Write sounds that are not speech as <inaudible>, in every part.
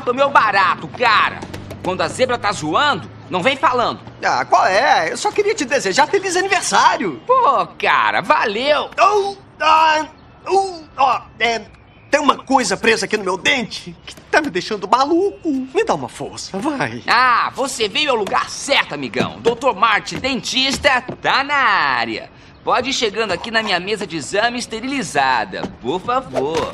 corta o meu barato, cara. Quando a zebra tá zoando, não vem falando. Ah, qual é? Eu só queria te desejar feliz aniversário. Pô, cara, valeu. Oh, ah, uh, ó, é, tem uma coisa presa aqui no meu dente que tá me deixando maluco. Me dá uma força, vai. Ah, você veio ao lugar certo, amigão. Dr. Martin, dentista, tá na área. Pode ir chegando aqui na minha mesa de exame esterilizada, por favor.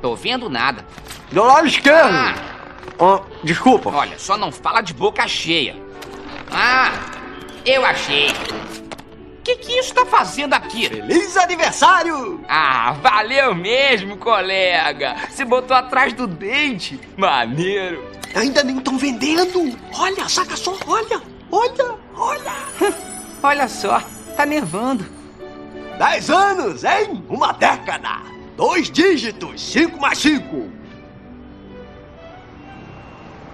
Tô vendo nada. Do lado esquerdo. Ah, Oh, desculpa. olha, só não fala de boca cheia. Ah, eu achei. O que, que isso tá fazendo aqui? Feliz aniversário! Ah, valeu mesmo, colega. Se botou atrás do dente. Maneiro. Ainda nem estão vendendo. Olha, saca só, olha, olha, olha. <laughs> Olha só, tá nevando. Dez anos, hein? Uma década. Dois dígitos, cinco mais cinco.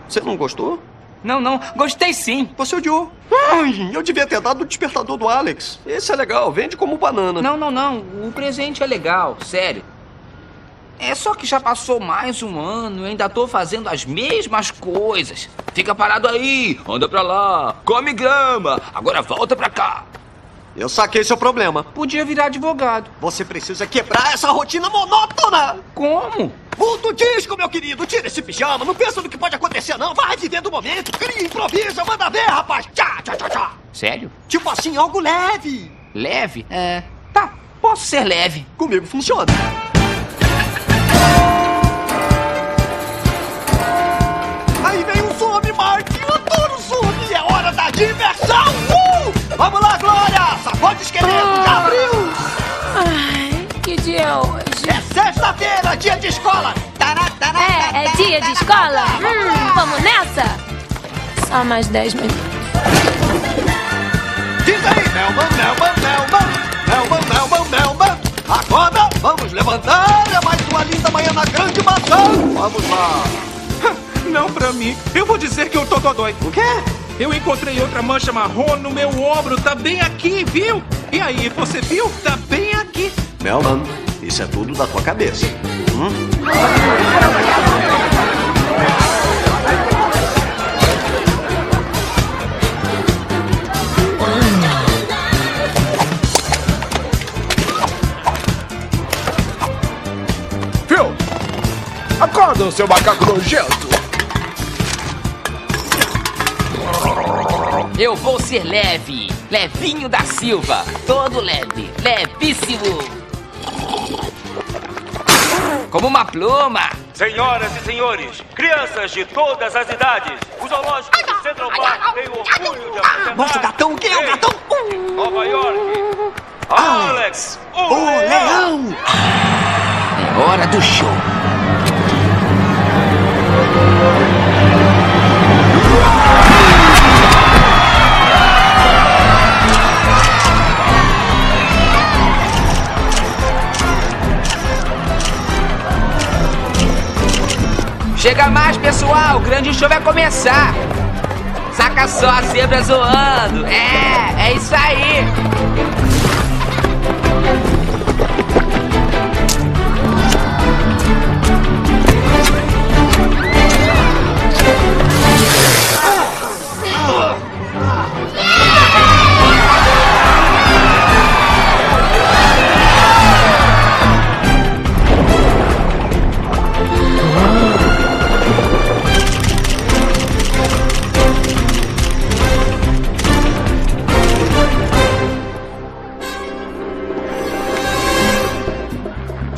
Você não gostou? Não, não, gostei sim. Você odiou. Ai, eu devia ter dado o despertador do Alex. Esse é legal, vende como banana. Não, não, não. O presente é legal, sério. É só que já passou mais um ano e ainda tô fazendo as mesmas coisas. Fica parado aí, anda pra lá, come grama, agora volta pra cá. Eu saquei seu problema. Podia virar advogado. Você precisa quebrar essa rotina monótona. Como? Muda o disco, meu querido. Tira esse pijama. Não pensa no que pode acontecer, não. Vai vivendo o momento. Cria, improvisa, manda ver, rapaz. Tchá, tchá, tchá, tchá. Sério? Tipo assim, algo leve. Leve? É. Tá, posso ser leve. Comigo funciona. Aí vem o zombie, Mark. Eu adoro zombie. É hora da diversão. Vamos lá, Glória. Sacode esqueleto. Já abriu. Ai, que dia hoje? É sexta-feira, dia de escola. Tará, tará, É, é dia de escola? Hum, vamos nessa? Só mais 10 minutos. Diz aí, Melman, Melman, Melman. Melman, Melman, Melman. Acorda, vamos levantar. É mais uma linda manhã na grande maçã. Vamos lá. Não pra mim. Eu vou dizer que eu tô dodói. O quê? Eu encontrei outra mancha marrom no meu ombro. Tá bem aqui, viu? E aí, você viu? Tá bem aqui. Melman, isso é tudo da tua cabeça. Hum? Phil! Acorda, seu macaco nojento! Eu vou ser leve. Levinho da Silva. Todo leve. Levíssimo. Como uma pluma. Senhoras e senhores, crianças de todas as idades, o zoológico de Central Park tem o orgulho de apresentar... Nossa, o gatão, quem é o gatão? Nova York, Alex, o, O leão! É hora do show. Chega mais, pessoal. O grande show vai começar. Saca só a zebra zoando. É, é isso aí.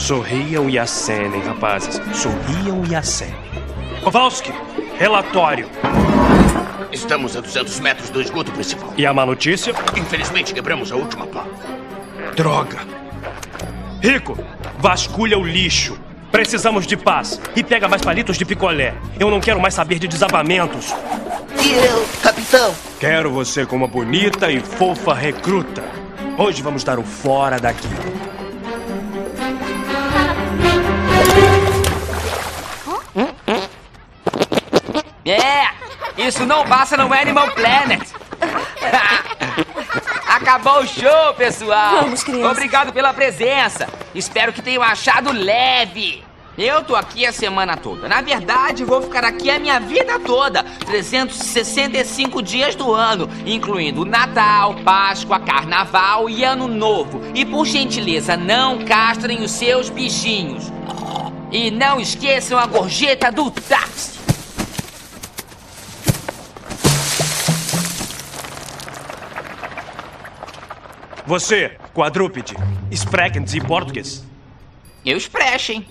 Sorriam e acenem, rapazes. Sorriam e acenem. Kowalski, relatório. Estamos a 200 metros do esgoto principal. E a má notícia? Infelizmente, quebramos a última pá. Droga. Rico, vasculha o lixo. Precisamos de paz. E pega mais palitos de picolé. Eu não quero mais saber de desabamentos. E eu, capitão? Quero você como uma bonita e fofa recruta. Hoje vamos dar o fora daqui. Isso não passa no Animal Planet. <laughs> Acabou o show, pessoal. Vamos, criança. Obrigado pela presença. Espero que tenham achado leve. Eu tô aqui a semana toda. Na verdade, vou ficar aqui a minha vida toda. 365 dias do ano, incluindo Natal, Páscoa, Carnaval e Ano Novo. E por gentileza, não castrem os seus bichinhos. E não esqueçam a gorjeta do táxi. Você, quadrúpede, Spreckens e português. Eu expressem.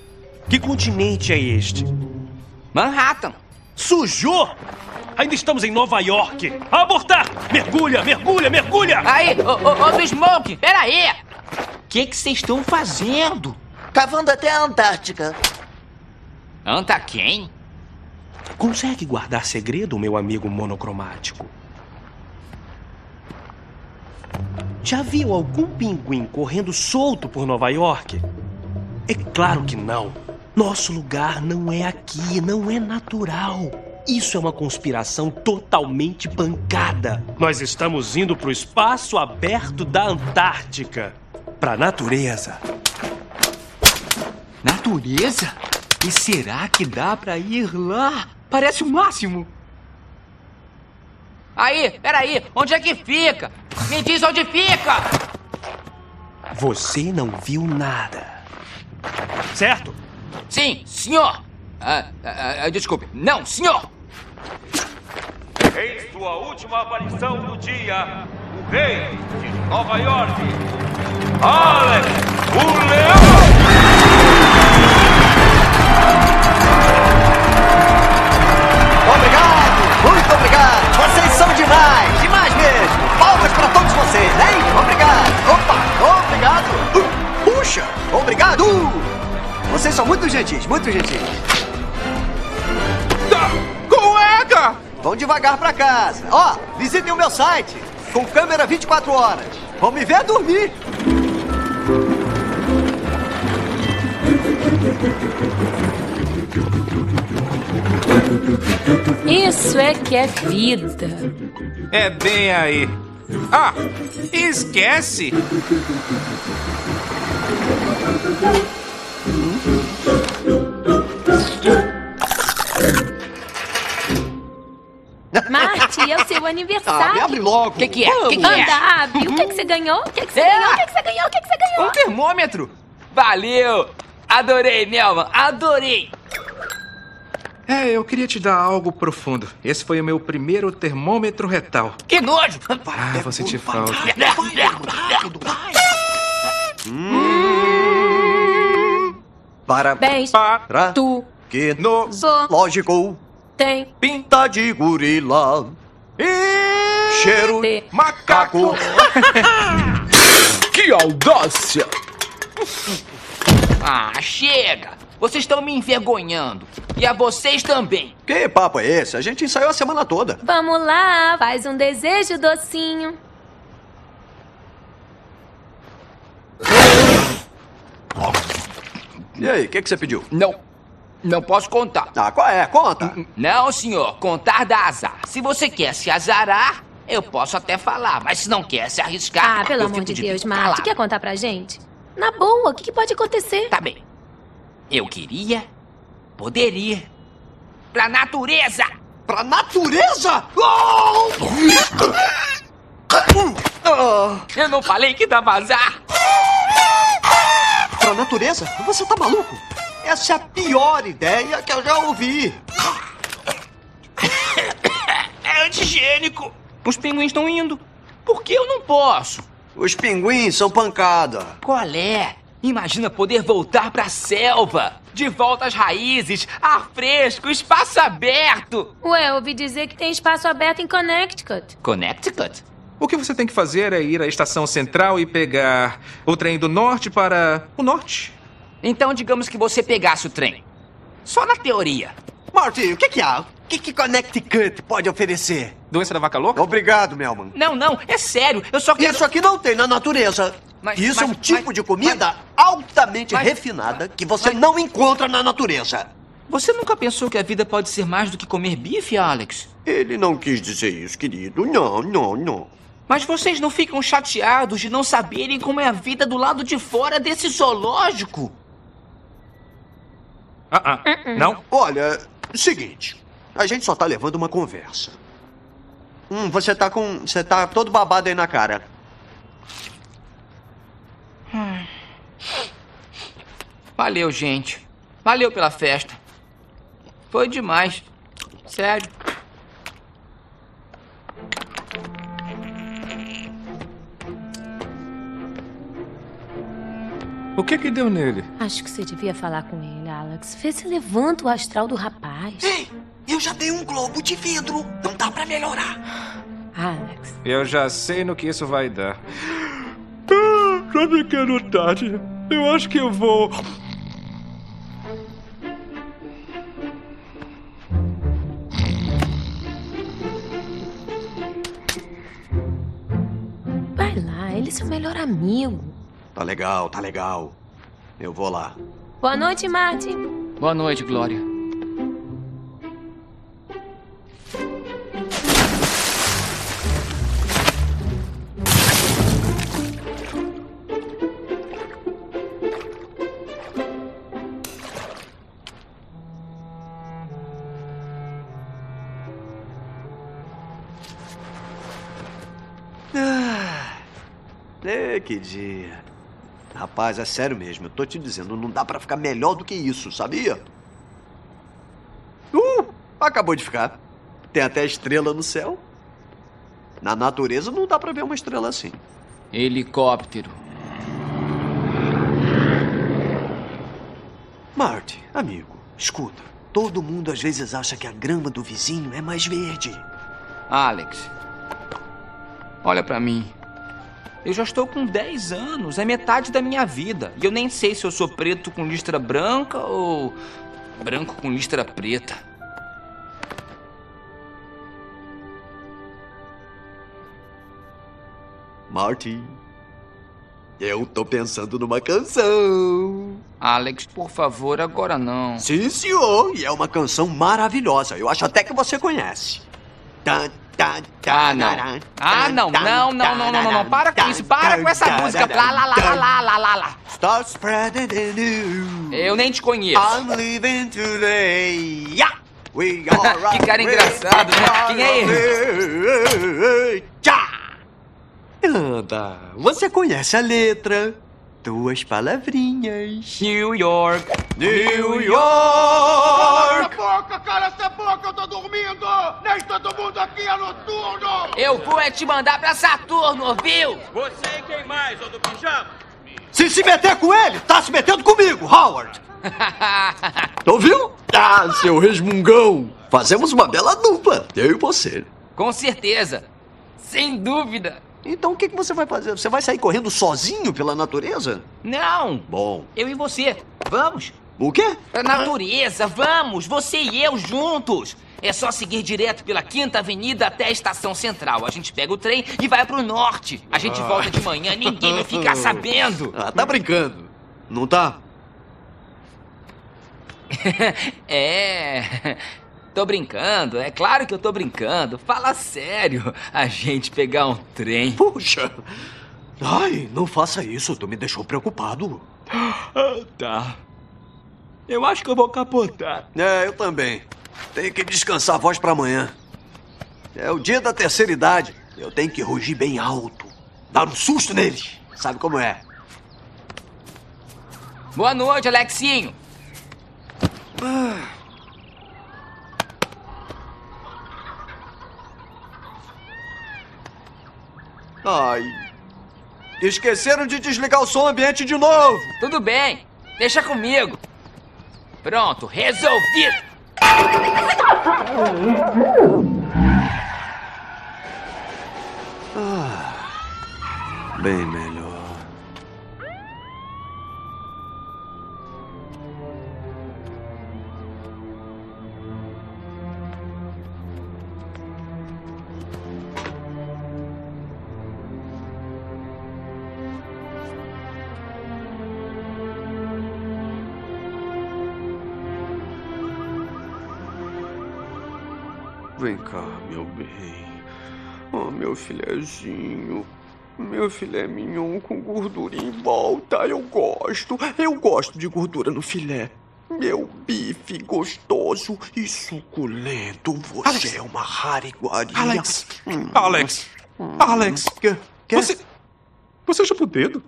Que continente é este? Manhattan. Sujou! Ainda estamos em Nova York! Abortar! Mergulha, mergulha, mergulha! Aí, ô, ô, ô, do Smoke, pera aí! O que vocês estão fazendo? Cavando até a Antártica. Anta quem? Consegue guardar segredo, meu amigo monocromático? Já viu algum pinguim correndo solto por Nova York? É claro que não. Nosso lugar não é aqui, não é natural. Isso é uma conspiração totalmente pancada. Nós estamos indo para o espaço aberto da Antártica para a natureza. Natureza? E será que dá pra ir lá? Parece o máximo. Aí, peraí, onde é que fica? Me diz onde fica! Você não viu nada. Certo? Sim, senhor! Ah, ah, ah, desculpe, não, senhor! Em sua última aparição do dia, o rei de Nova York, Alex, o Leão! Demais, demais mesmo. Palmas pra todos vocês, hein? Obrigado. Opa, obrigado. Uh, puxa, obrigado. Vocês são muito gentis, muito gentis. Colega! Vão devagar pra casa. Ó, visitem o meu site, com câmera 24 horas. Vão me ver dormir. Isso é que é vida. É bem aí. Ah, esquece! Marte, é o seu Ah, me aniversário. abre logo. O que, que é? O que, que é? Anda, abre. O que, que você ganhou? O que, que você É. ganhou? O que, que você ganhou? O que, que você ganhou? Um termômetro! Valeu! Adorei, Nelman, adorei! É, eu queria te dar algo profundo. Esse foi o meu primeiro termômetro retal. Que nojo! Ah, vou sentir falta. Parabéns. Para Tu que No lógico tem pinta de gorila. Cheiro de macaco. <laughs> Que audácia! Ah, chega! Vocês estão me envergonhando. E a vocês também. Que papo é esse? A gente ensaiou a semana toda. Vamos lá, faz um desejo docinho. E aí, o que, que você pediu? Não, não posso contar. Ah, qual é? Conta. Não, senhor, contar dá azar. Se você quer se azarar, eu posso até falar, mas se não quer se arriscar. Ah, pelo eu amor fico de Deus, Marte. calado. Quer contar pra gente? Na boa, o que, que pode acontecer? Tá bem. Eu queria poder ir pra natureza. Pra natureza? Oh! Eu não falei que dá azar. pra natureza? Você tá maluco? Essa é a pior ideia que eu já ouvi. É antigênico. Os pinguins estão indo. Por que eu não posso? Os pinguins são pancada. Qual é? Imagina poder voltar pra selva. De volta às raízes, ar fresco, espaço aberto. Ué, ouvi dizer que tem espaço aberto em Connecticut. Connecticut? O que você tem que fazer é ir à estação central e pegar o trem do norte para o norte. Então digamos que você pegasse o trem. Só na teoria. Marty, o que que há? O que que Connecticut pode oferecer? Doença da vaca louca? Obrigado, Melman. Não, não, é sério. Eu só quero... Isso aqui não tem na natureza. Mas- Isso é mas- um tipo mas- de comida altamente mas- refinada que você mas- não encontra na natureza. Você nunca pensou que a vida pode ser mais do que comer bife, Alex? Ele não quis dizer isso, querido. Não, não, não. Mas vocês não ficam chateados de não saberem como é a vida do lado de fora desse zoológico? Ah, ah. Não? Olha, seguinte. A gente só tá levando uma conversa. Hum, você tá com. Você tá todo babado aí na cara. Valeu, gente. Valeu pela festa. Foi demais. Sério. O que que deu nele? Acho que você devia falar com ele, Alex. Vê se levanta o astral do rapaz. Ei, eu já dei um globo de vidro. Não dá pra melhorar. Alex. Eu já sei no que isso vai dar. Ah, sabe que é tarde? Eu acho que eu vou. Vai lá, ele é seu melhor amigo. Tá legal, tá legal. Eu vou lá. Boa noite, Martin. Boa noite, Glória. Ê, que dia. Rapaz, é sério mesmo. Eu tô te dizendo, não dá pra ficar melhor do que isso, sabia? Uh, acabou de ficar. Tem até estrela no céu. Na natureza não dá pra ver uma estrela assim. Helicóptero. Marty, amigo, escuta. Todo mundo às vezes acha que a grama do vizinho é mais verde. Alex. Olha pra mim. Eu já estou com 10 anos, é metade da minha vida. E eu nem sei se eu sou preto com listra branca ou branco com listra preta. Marty, eu tô pensando numa canção. Alex, por favor, agora não. Sim, senhor. E é uma canção maravilhosa. Eu acho até que você conhece. Tan, Ah, não. Ah, não, não, não, não, não, não, não. Para com isso, para com essa música. Lá, lá, lá, lá, lá, lá, lá. Start spreading the news. Eu nem te conheço. I'm living today. Yeah! We are <laughs> Que cara engraçado, né? Quem é ele? Anda, você conhece a letra? Duas palavrinhas. New York. New York! boca, cala essa boca, eu tô dormindo! Nem todo mundo aqui é noturno! Eu vou é te mandar pra Saturno, ouviu? Você e quem mais, ô do pijama? Se se meter com ele, tá se metendo comigo, Howard! <laughs> Ouviu? Ah, seu resmungão! Fazemos uma bela dupla, eu e você. Com certeza. Sem dúvida. Então o que, que você vai fazer? Você vai sair correndo sozinho pela natureza? Não. Bom, Eu e você. Vamos. o quê? Pra natureza, vamos. Você e eu juntos. É só seguir direto pela Quinta Avenida até a Estação Central. A gente pega o trem e vai pro norte. A gente volta de manhã, ninguém vai ficar <laughs> sabendo. Ah, tá brincando. Não tá? <laughs> É. Tô brincando, é claro que eu tô brincando. Fala sério. A gente pegar um trem. Puxa! Ai, não faça isso, tu me deixou preocupado. Tá. Eu acho que eu vou capotar. É, eu também. Tenho que descansar a voz pra amanhã. É o dia da terceira idade. Eu tenho que rugir bem alto. Dar um susto neles. Sabe como é? Boa noite, Alexinho. Ai. Esqueceram de desligar o som ambiente de novo. Tudo bem. Deixa comigo. Pronto, resolvido. Bem melhor. Vem cá, meu bem. Oh, meu filezinho. Meu filé mignon com gordura em volta. Eu gosto. Eu gosto de gordura no filé. Meu bife gostoso e suculento. Você Alex. é uma rara iguaria. Alex! Hum. Alex! Alex! Que? Você. Você chupou o dedo?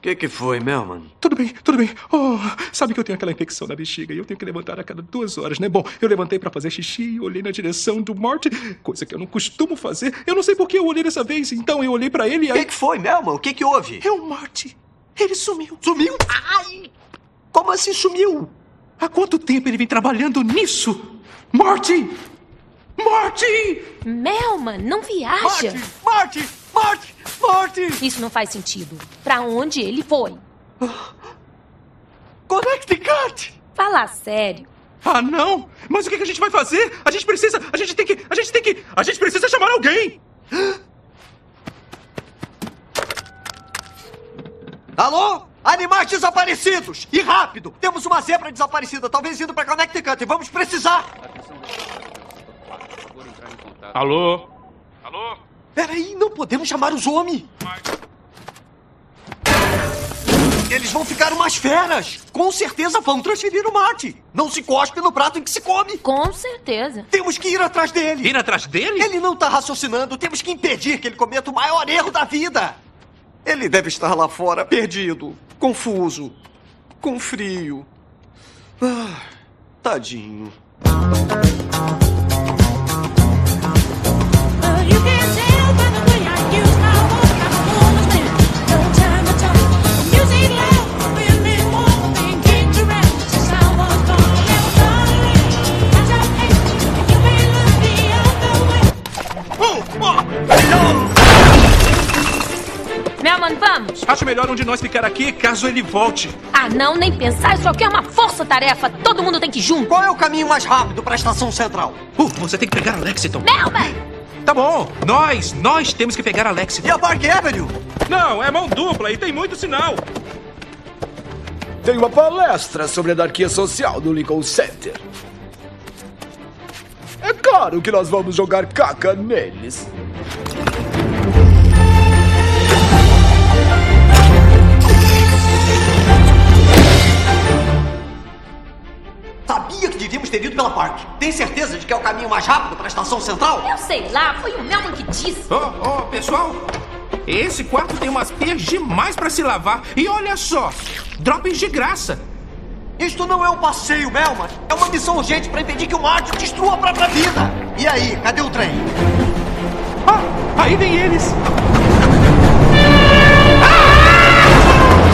Que que foi, Melman? Tudo bem, tudo bem. Oh, sabe que eu tenho aquela infecção na bexiga e eu tenho que levantar a cada duas horas, né? Bom, eu levantei pra fazer xixi e olhei na direção do Marty, coisa que eu não costumo fazer. Eu não sei por que eu olhei dessa vez, então eu olhei pra ele e O que aí. que foi, Melman? O que que houve? É o Marty. Ele sumiu. Sumiu? Ai! Como assim sumiu? Há quanto tempo ele vem trabalhando nisso? Marty! Marty! Melman, não viaja. Marty! Marty! Marty! Isso não faz sentido. Pra onde ele foi? Connecticut! Fala sério. Ah, não! Mas o que a gente vai fazer? A gente precisa. A gente tem que. A gente tem que. A gente precisa chamar alguém! Alô? Animais desaparecidos! E rápido! Temos uma zebra desaparecida, talvez indo pra Connecticut, e vamos precisar! Alô? Peraí, não podemos chamar os homens! Eles vão ficar umas feras! Com certeza vão transferir o mate! Não se cospe no prato em que se come! Com certeza. Temos que ir atrás dele! Ir atrás dele? Ele não tá raciocinando, temos que impedir que ele cometa o maior erro da vida! Ele deve estar lá fora, perdido, confuso, com frio. Ah, tadinho. Melman, vamos. Acho melhor um de nós ficar aqui caso ele volte. Ah, não, nem pensar. Isso aqui é uma força-tarefa. Todo mundo tem que ir junto. Qual é o caminho mais rápido para a estação central? Uh, você tem que pegar a Lexington. Melman! Tá bom, nós, nós temos que pegar a Lexington. E a Park Avenue? Não, é mão dupla e tem muito sinal. Tem uma palestra sobre anarquia social no Lincoln Center. É claro que nós vamos jogar caca neles. Tem certeza de que é o caminho mais rápido para a estação central? Eu sei lá, foi o Melman que disse. Ó, ó, pessoal, esse quarto tem umas pias demais pra se lavar. E olha só, drops de graça. Isto não é um passeio, Melman. É uma missão urgente para impedir que o Marty destrua a própria vida. E aí, cadê o trem? Ah, aí vem eles.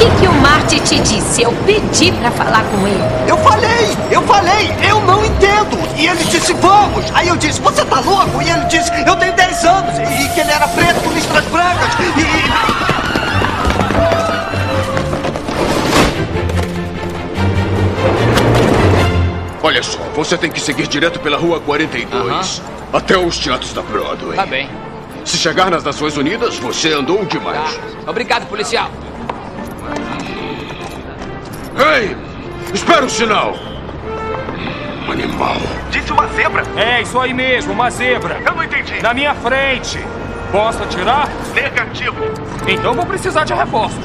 Que, que o Marty te disse? Eu pedi pra falar com ele. Eu falei, eu falei, eu não entendo. E ele disse, vamos. Aí eu disse, você tá louco? E ele disse, eu tenho 10 anos. E que ele era preto com listras brancas. E... Olha só, você tem que seguir direto pela Rua 42 até os teatros da Broadway. Tá bem. Se chegar nas Nações Unidas, você andou demais. Tá. Obrigado, policial. Ei! Espera o sinal! Animal. Disse uma zebra. É, isso aí mesmo, uma zebra. Eu não entendi. Na minha frente. Posso atirar? Negativo. Então vou precisar de reforços.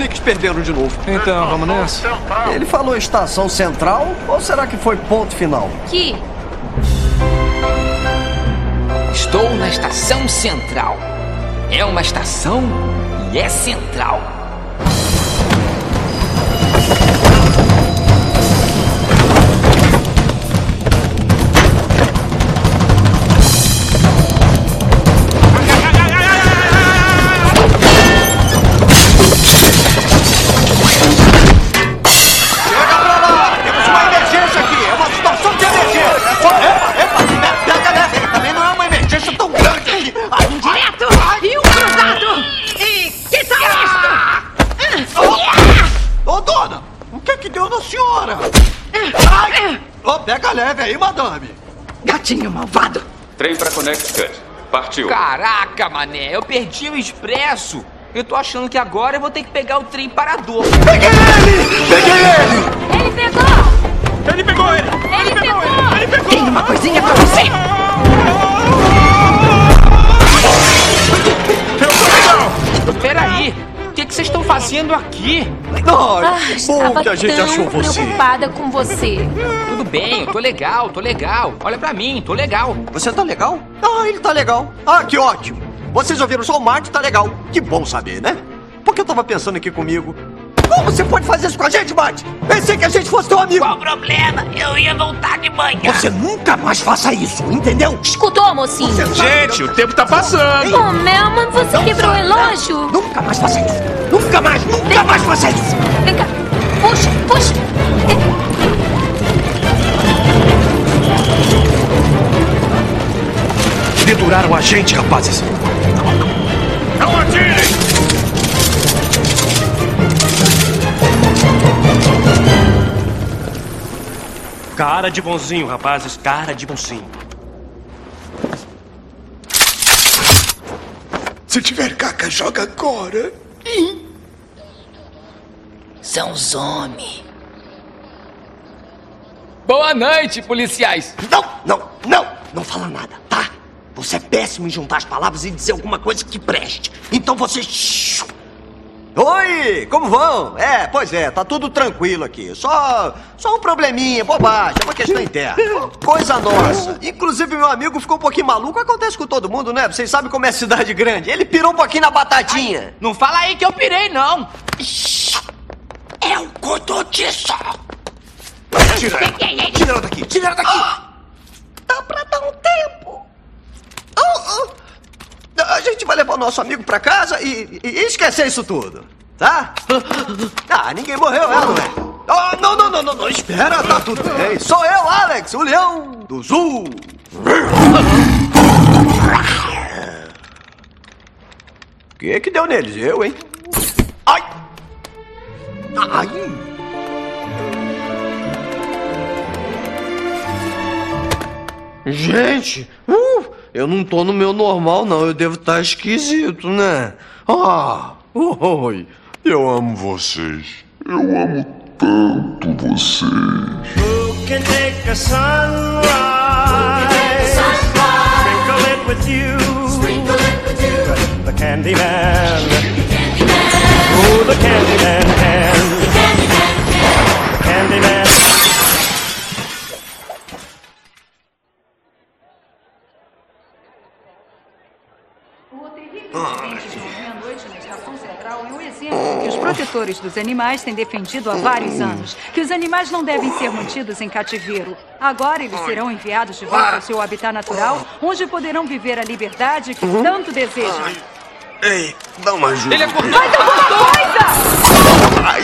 Knicks perderam de novo. Então, vamos nessa? Ele falou estação central ou será que foi ponto final? Que? Estou na estação central. É uma estação e é central. Pega leve aí, madame! Gatinho malvado! Trem pra Connecticut. Partiu. Caraca, mané, eu perdi o expresso. Eu tô achando que agora eu vou ter que pegar o trem parador. Peguei ele! Peguei ele! Ele pegou! Ele pegou ele! Ele pegou! Tem uma coisinha pra você. Fazendo aqui? Ah, Ai, estava bom que a gente achou você. preocupada com você. Tudo bem, eu tô legal, tô legal. Olha pra mim, tô legal. Você tá legal? Ah, ele tá legal. Ah, que ótimo. Vocês ouviram só o Marte tá legal. Que bom saber, né? Porque eu tava pensando aqui comigo. Como você pode fazer isso com a gente, Marte? Pensei que a gente fosse teu amigo. Qual o problema? Eu ia voltar de manhã. Você nunca mais faça isso, entendeu? Escutou, mocinho? Gente, o tempo tá passando. Oh, Melman, você Não quebrou o sai, relógio? Nunca mais faça isso. Nunca mais, nunca mais faça isso. Vem cá. Puxa, puxa. Deduraram a gente, rapazes. Cara de bonzinho, rapazes. Cara de bonzinho. Se tiver caca, joga agora. São os homens. Boa noite, policiais. Não, não, não. Não fala nada, tá? Você é péssimo em juntar as palavras e dizer alguma coisa que preste. Então você... Oi, como vão? É, pois é, tá tudo tranquilo aqui. Só, só um probleminha, bobagem, é uma questão interna. Coisa nossa. Inclusive, meu amigo ficou um pouquinho maluco. Acontece com todo mundo, né? Vocês sabem como é cidade grande. Ele pirou um pouquinho na batatinha. Não fala aí que eu pirei, não. É o Cototiço! Tira ela! Tira ela daqui! Tira ela daqui! Dá pra dar um tempo! Oh, oh. A gente vai levar o nosso amigo pra casa e, e- esquecer isso tudo, tá? <laughs> Ah, ninguém morreu, é, não é? Oh, não, não, não, não, não, espera, tá tudo bem. Sou eu, Alex, o leão do Zul. O que que deu neles? Eu, hein? Ai! Ai! Gente, uh, eu não tô no meu normal, não. Eu devo estar esquisito, né? Ah, oi. Eu amo vocês. Eu amo tanto vocês. Who can take a sunrise? Sprinkle it with you. The Candyman. Oh, the Candyman can. The Candyman. O terrível incidente de ontem à noite na Estação Central é um exemplo que os protetores dos animais têm defendido há vários anos. Que os animais não devem ser mantidos em cativeiro. Agora eles serão enviados de volta ao seu habitat natural, onde poderão viver a liberdade que tanto desejam. Ei, dá uma ajuda. Ele acordou. Faz alguma coisa! Ai.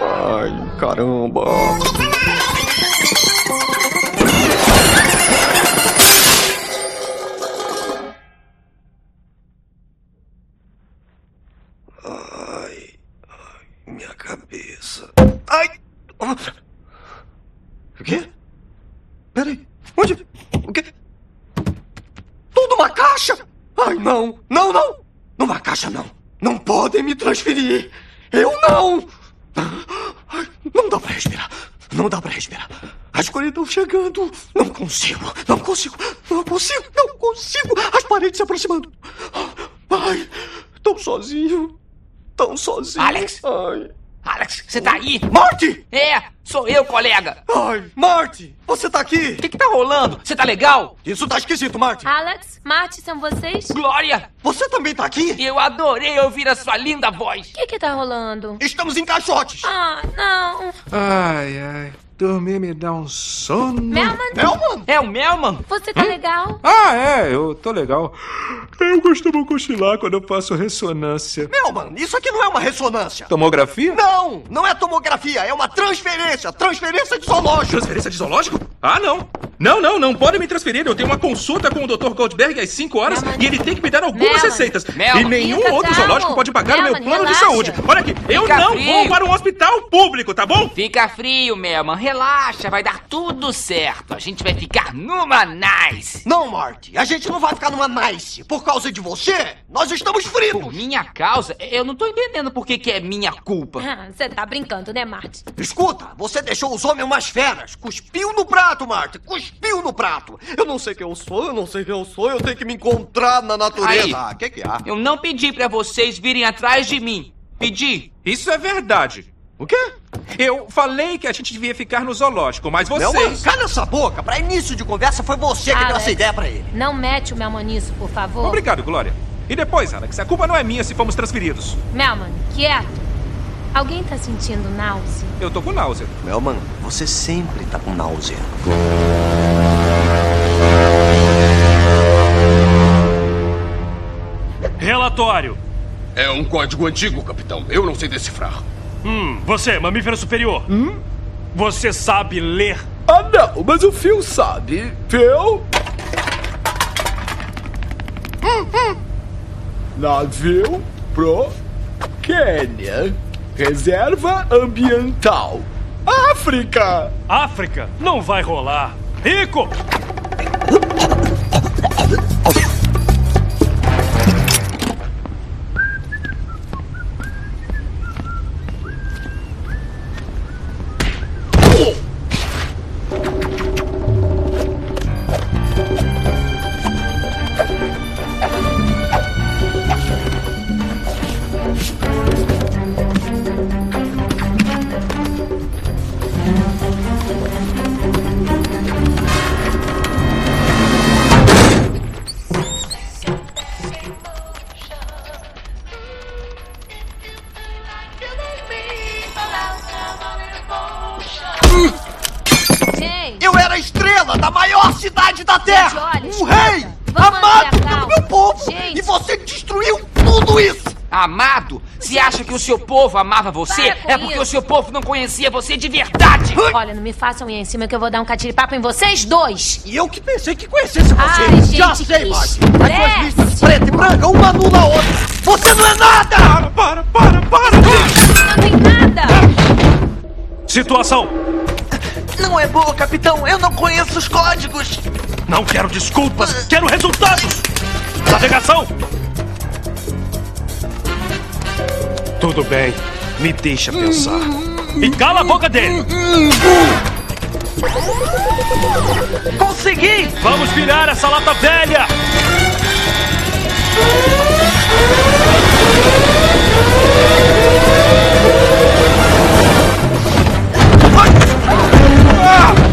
Ai, caramba. Ai, ai, minha cabeça. Ai! O quê? Peraí, onde? O quê? Tudo uma caixa? Ai, não, não, não! Numa caixa não! Não podem me transferir! Eu não! Ai, não dá pra respirar! Não dá pra respirar! A escuridão chegando! Não consigo! Não consigo! Não consigo! Não consigo! As paredes se aproximando! Ai! Tão sozinho! Tão sozinho! Alex! Ai! Marty! É, sou eu, colega. Ai! Marty! Você tá aqui! O que que tá rolando? Você tá legal? Isso tá esquisito, Marty! Alex, Marty, são vocês? O Glória, Você também tá aqui? eu adorei ouvir a sua linda voz. que que tá rolando? Estamos em caixotes! Ah, não. Ai, ai. Dormir me dá um sono. Melman, Melman! É o Melman? você tá legal? Ah, é, eu tô legal. Eu costumo cochilar quando eu faço ressonância. Melman, isso aqui não é uma ressonância! Tomografia? Não! Não é tomografia, é uma transferência! Transferência de zoológico! Transferência de zoológico? Ah, não. Não, não, não pode me transferir. Eu tenho uma consulta com o Dr. Goldberg às 5 horas e ele tem que me dar algumas Melman. receitas. Melman. E nenhum Fica outro calmo. zoológico pode pagar o meu Melman, plano de relaxa. saúde. Olha aqui, eu Fica não frio. vou para um hospital público, tá bom? Fica frio, Melman. Relaxa, vai dar tudo certo. A gente vai ficar numa nice. Não, Marty, a gente não vai ficar numa nice. Por causa de você, nós estamos fritos. Por minha causa, eu não tô entendendo por que, que é minha culpa. Ah, Você tá brincando, né, Marty? Escuta, você deixou os homens umas feras. Cuspiu no prato, Marty. Cuspiu no prato. Eu não sei quem eu sou, eu não sei quem eu sou. Eu tenho que me encontrar na natureza. Aí. Ah, o que que há? Eu não pedi pra vocês virem atrás de mim. Pedi. Isso é verdade. O quê? Eu falei que a gente devia ficar no zoológico, mas Melman, vocês. cala essa boca. Pra início de conversa, foi você que deu Alex, essa ideia pra ele. Não mete o Melman nisso, por favor. Obrigado, Glória. E depois, Alex, a culpa não é minha se fomos transferidos. Melman, quieto. Alguém tá sentindo náusea? Eu tô com náusea. Melman, você sempre tá com náusea. Relatório. É um código antigo, capitão. Eu não sei decifrar. Hum, você, mamífero superior. Hum? Você sabe ler? Ah, não, mas o Phil sabe. Phil? Navio pro Quênia. Reserva ambiental. África! África? Não vai rolar. Rico! <laughs> seu povo amava você, é porque isso. o seu povo não conhecia você de verdade. olha, não me façam ir em cima que eu vou dar um catiripapo em vocês dois. E eu que pensei que conhecesse você! Ai, gente, Já sei, Marty! As suas listas preta e branca, uma anula a outra! Você não é nada! Para, para, para, para! Não tem nada. Situação. Não é boa, capitão! Eu não conheço os códigos! Não quero desculpas, quero resultados. Navegação. Tudo bem, me deixa pensar. E cala a boca dele. Consegui! Vamos virar essa lata velha. Gente!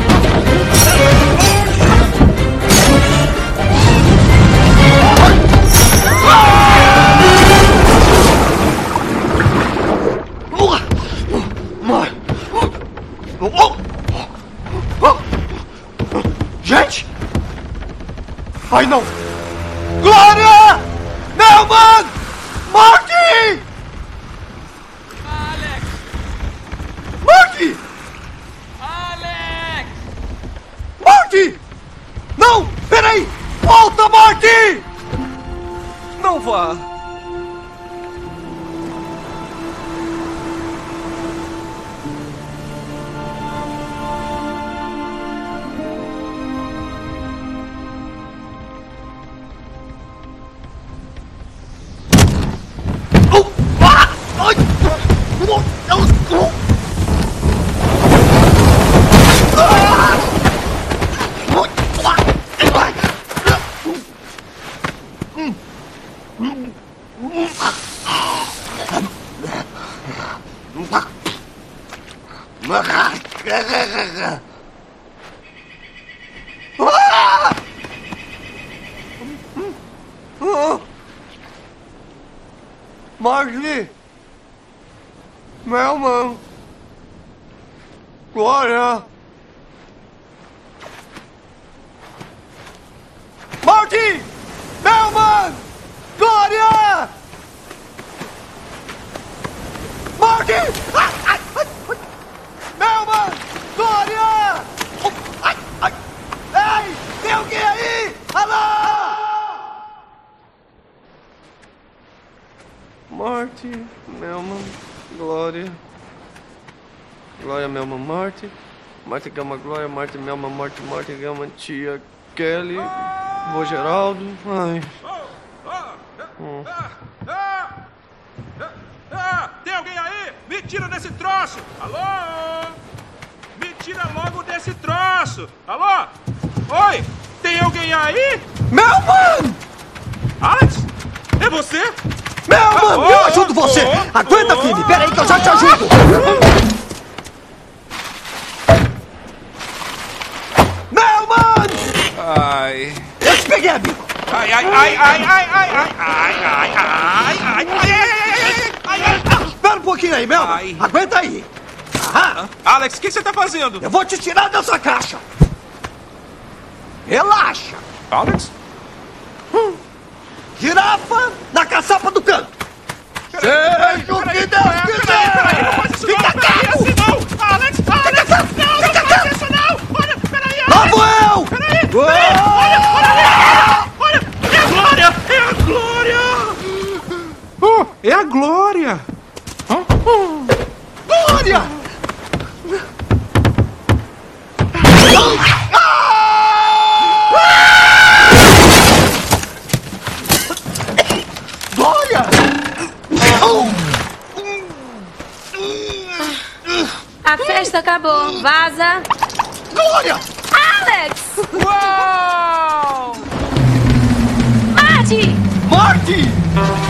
Ai, não! Glória! Melman! Marty! Alex! Marty! Alex! Marty! Não! Peraí! Volta, Marty! Não vá. Gama, Glória, Morte, Melma, Morte, Morte, Gama, Tia, Kelly. Vô Geraldo. Ai. Hum. Ah, tem alguém aí? Me tira desse troço! Alô? Me tira logo desse troço! Alô? Oi? Tem alguém aí? Melman! Alex? É você? Melman, Ah, eu oh, ajudo você! oh, Aguenta, oh. Phoebe! Pera aí que eu já te ajudo! Ai, ai, ai, ai, ai, ai, ai, ai, ai, ai, ai, ai, ai, ai, ai, ai. Espera um pouquinho aí, Melman! Aguenta aí! Alex, o que você tá fazendo? Eu vou te tirar dessa caixa! Relaxa! Alex? Girafa na caçapa do canto! Seja o que Deus quiser! Fica quieto! Não! Alex! Alex! Não, não faz isso não! Olha, peraí! Lá vou eu! Olha, olha, olha! Olha! É a Glória! É a Glória! Oh, é a Glória! Glória! Glória! A festa acabou. Vaza. Glória! Alex! Uou! Marty! Marty!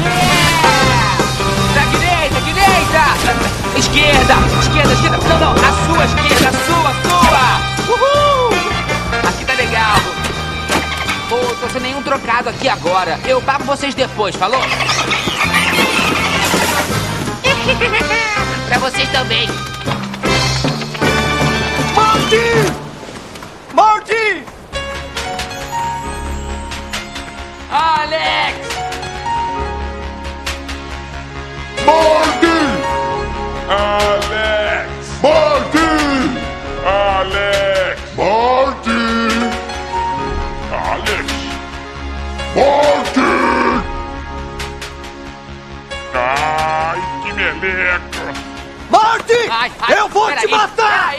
Esquerda, esquerda, esquerda. Não, não, a sua esquerda, a sua, a sua! Uhul! Aqui tá legal. Pô, tô sem nenhum trocado aqui agora. Eu pago vocês depois, falou? <laughs> pra vocês também. Marty! Marty! Alex! Marty! Ai, ai, eu vou te peraí, matar!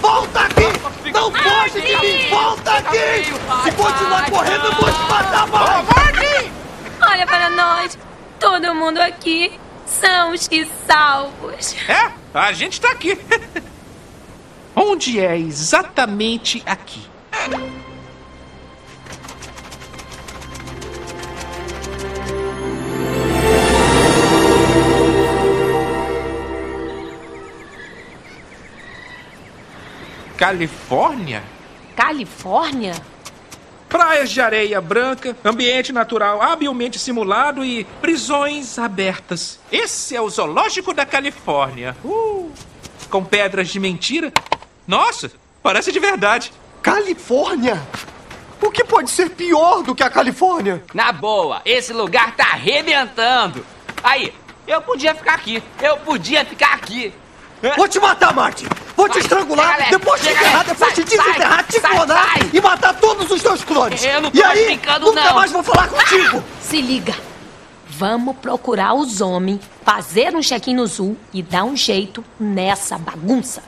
Volta aqui! Não foge de mim! Volta aqui! Se continuar correndo, eu vou te matar, Marty! Olha para nós. Todo mundo aqui são os que salvos. É, a gente tá aqui. <laughs> Onde é exatamente aqui? Califórnia? Califórnia? Praias de areia branca, ambiente natural habilmente simulado e prisões abertas. Esse é o zoológico da Califórnia. Uh, com pedras de mentira. Nossa, parece de verdade. Califórnia? O que pode ser pior do que a Califórnia? Na boa, esse lugar tá arrebentando. Aí, eu podia ficar aqui. Eu podia ficar aqui. Vou te matar, Marty! Vou te estrangular, chega, depois te enterrar, depois te sai, desenterrar, sai, te clonar sai. e matar todos os teus clones! Eu não tô e aí, brincando, nunca não. mais vou falar contigo! Se liga. Vamos procurar os homens, fazer um check-in no Zoo e dar um jeito nessa bagunça.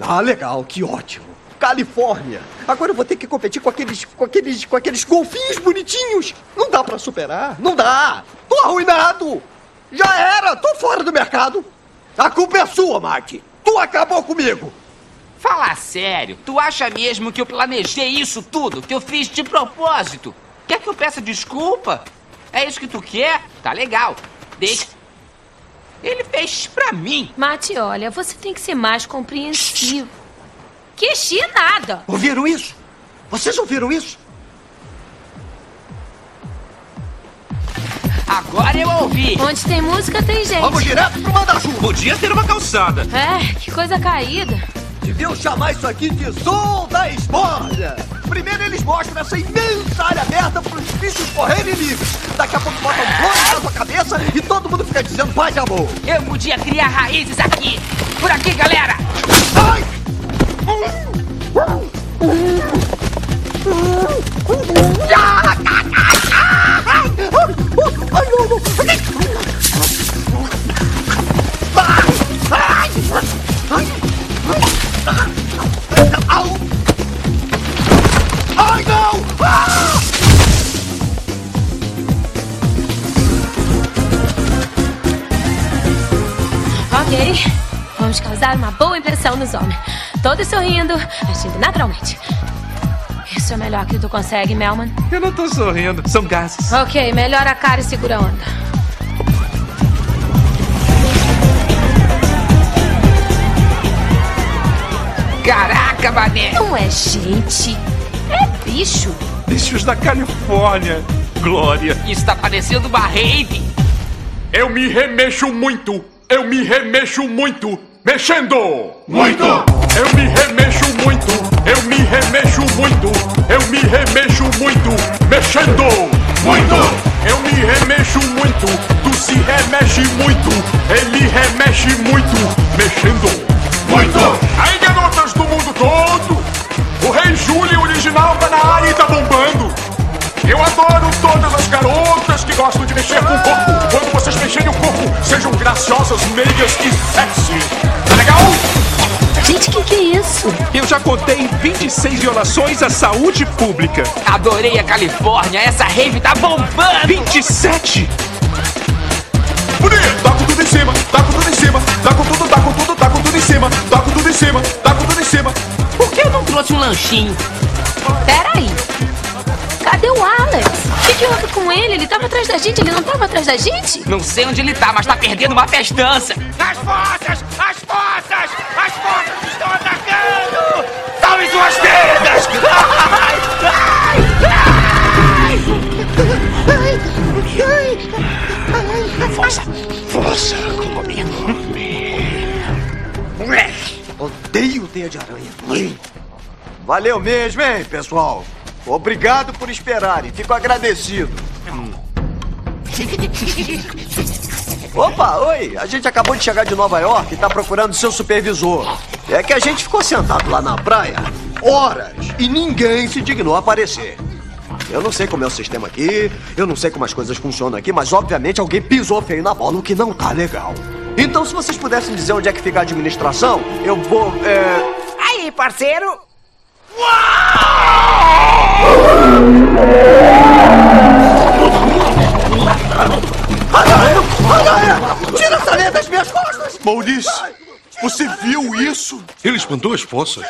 Ah, legal, que ótimo. Califórnia. Agora eu vou ter que competir com aqueles, com aqueles, com aqueles golfinhos bonitinhos. Não dá pra superar, não dá. Tô arruinado. Já era, tô fora do mercado. A culpa é sua, Marty. Tu acabou comigo. Fala sério, tu acha mesmo que eu planejei isso tudo? Que eu fiz de propósito? Quer que eu peça desculpa? É isso que tu quer? Tá legal. Deixa. Ele fez pra mim. Mate, olha, você tem que ser mais compreensivo. Que xi nada. Ouviram isso? Vocês ouviram isso? Agora eu ouvi. Onde tem música, tem gente. Vamos direto pro manda-chuva. Podia ter uma calçada. É, que coisa caída. Deviam chamar isso aqui de Zoo da Esbórnia. Primeiro eles mostram essa imensa área aberta para os bichos correrem livres. Daqui a pouco botam um clone na sua cabeça e todo mundo fica dizendo paz de amor. Eu podia criar raízes aqui. Por aqui, galera. Ai! Ai, não, não. Ok, vamos causar uma boa impressão nos homens. Todos sorrindo, agindo naturalmente. Isso é melhor que tu consegue, Melman. Eu não tô sorrindo, são gases. Ok, melhora a cara e segura a onda. Caraca, mané! Não é gente, é bicho. Bichos da Califórnia. Glória. Isso tá parecendo uma rave. Eu me remexo muito. Eu me remexo muito. Mexendo! Muito! Eu me remexo muito. Eu me remexo muito. Eu me remexo muito. Mexendo! Muito! Eu me remexo muito. Tu se remexe muito. Ele remexe muito. Mexendo! Muito! Aí, garotas do mundo todo! O Rei Júlio original tá na área e tá bombando! Eu adoro todas as garotas que gostam de mexer com o corpo. Quando vocês mexerem o corpo, sejam graciosas, meigas e sexy. Tá legal? Gente, o que, que é isso? Eu já contei 26 violações à saúde pública. Adorei a Califórnia, essa rave tá bombando! 27? Bonito! Tá com tudo em cima, tá com tudo em cima, tá com tudo, tá com tudo, tá com tudo em cima, tá com tudo em cima, tá com tudo em cima. Por que eu não trouxe um lanchinho? Peraí. Cadê o Alex? O que, que houve com ele? Ele tava atrás da gente? Ele não tava atrás da gente? Não sei onde ele tá, mas tá perdendo uma festança. As forças! As forças! As forças estão atacando! Salve suas vidas! Ai, Força! Força comigo! Odeio teia de aranha. Valeu mesmo, hein, pessoal? Obrigado por esperarem. Fico agradecido. <laughs> Opa, oi! A gente acabou de chegar de Nova York e tá procurando seu supervisor. É que a gente ficou sentado lá na praia horas e ninguém se dignou a aparecer. Eu não sei como é o sistema aqui, eu não sei como as coisas funcionam aqui, mas obviamente alguém pisou feio na bola, o que não tá legal. Então, se vocês pudessem dizer onde é que fica a administração, eu vou. É... Aí, parceiro! Aranha! Aranha! Tira essa aranha das minhas costas! Maurício, você viu isso? Ele espantou as poças.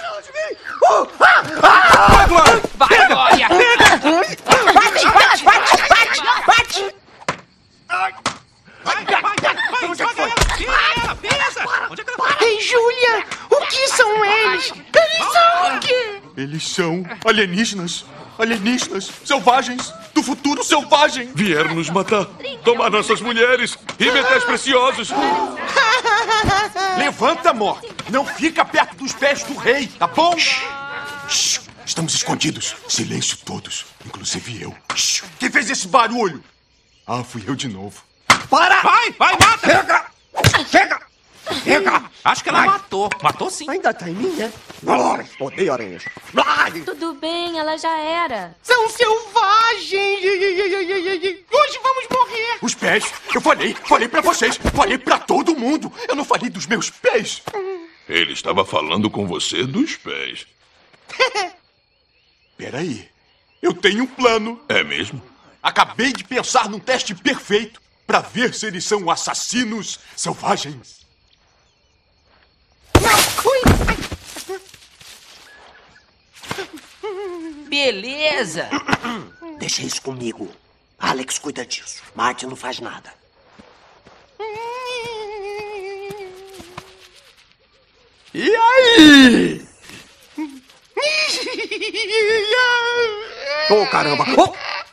Vai, Glória! Vai, Glória! Bate, bate, bate, bate, bate! Vai, vai, vai! Vai, joga ela! Pisa ela! Pisa! Onde é que ela vai? Ei, Júlia, o que são eles? Eles são o quê? Eles são alienígenas. Alienígenas, selvagens, do futuro selvagem. Vieram nos matar, tomar nossas mulheres e metais preciosos. <laughs> Levanta, Mor. Não fica perto dos pés do rei, tá bom? Shhh. Estamos escondidos. Silêncio todos, inclusive eu. Shhh. Quem fez esse barulho? Ah, fui eu de novo. Para! Vai, vai, mata! Chega! Chega! Chega! Acho que ela matou. Matou sim. Ainda tá em mim, né? Odeio aranhas. Tudo bem, ela já era. São selvagens! Hoje vamos morrer! Os pés, eu falei, falei pra vocês, falei pra todo mundo. Eu não falei dos meus pés. Ele estava falando com você dos pés. <laughs> Peraí, eu tenho um plano. É mesmo? Acabei de pensar num teste perfeito pra ver se eles são assassinos selvagens. Beleza! Deixa isso comigo. Alex cuida disso. Martin não faz nada. E aí? <laughs> Oh, caramba! Oh,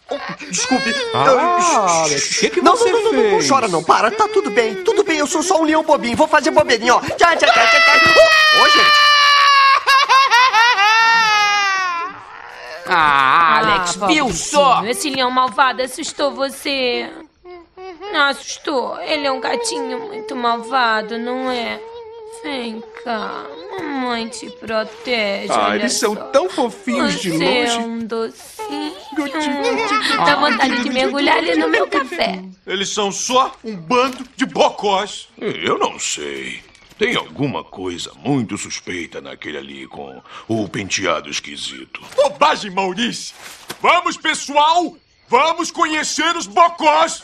oh, desculpe. Ah, Eu- Alex, o que que não, você não, não, não, não, não fez? chora não. Para, tá tudo bem. Tudo bem, eu sou só um leão bobinho. Vou fazer bobeirinho, ó. Tchau, tchau, tchau, tchau, tchau. Ô, gente. Ah, Alex, ah, viu só? Esse leão malvado assustou você. Não assustou? Ele é um gatinho muito malvado, não é? Vem cá, mamãe te protege. Ah, eles são só. tão fofinhos de Você é longe. um docinho. Dá vontade de mergulhar ali no meu café. Eles são só um bando de bocós. Eu não sei. Tem alguma coisa muito suspeita naquele ali com o penteado esquisito. Bobagem, Maurício. Vamos, pessoal. Vamos conhecer os bocós.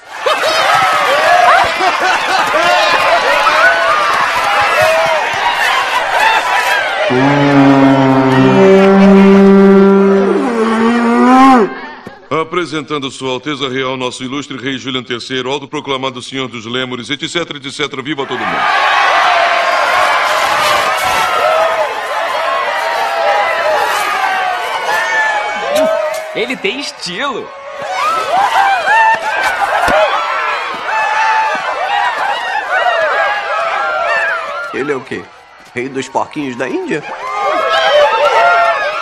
Apresentando Sua Alteza Real, nosso ilustre Rei Julian III, autoproclamado Senhor dos Lêmures, etc, etc. Viva todo mundo! Ele tem estilo. Ele é o quê? Rei dos porquinhos da Índia?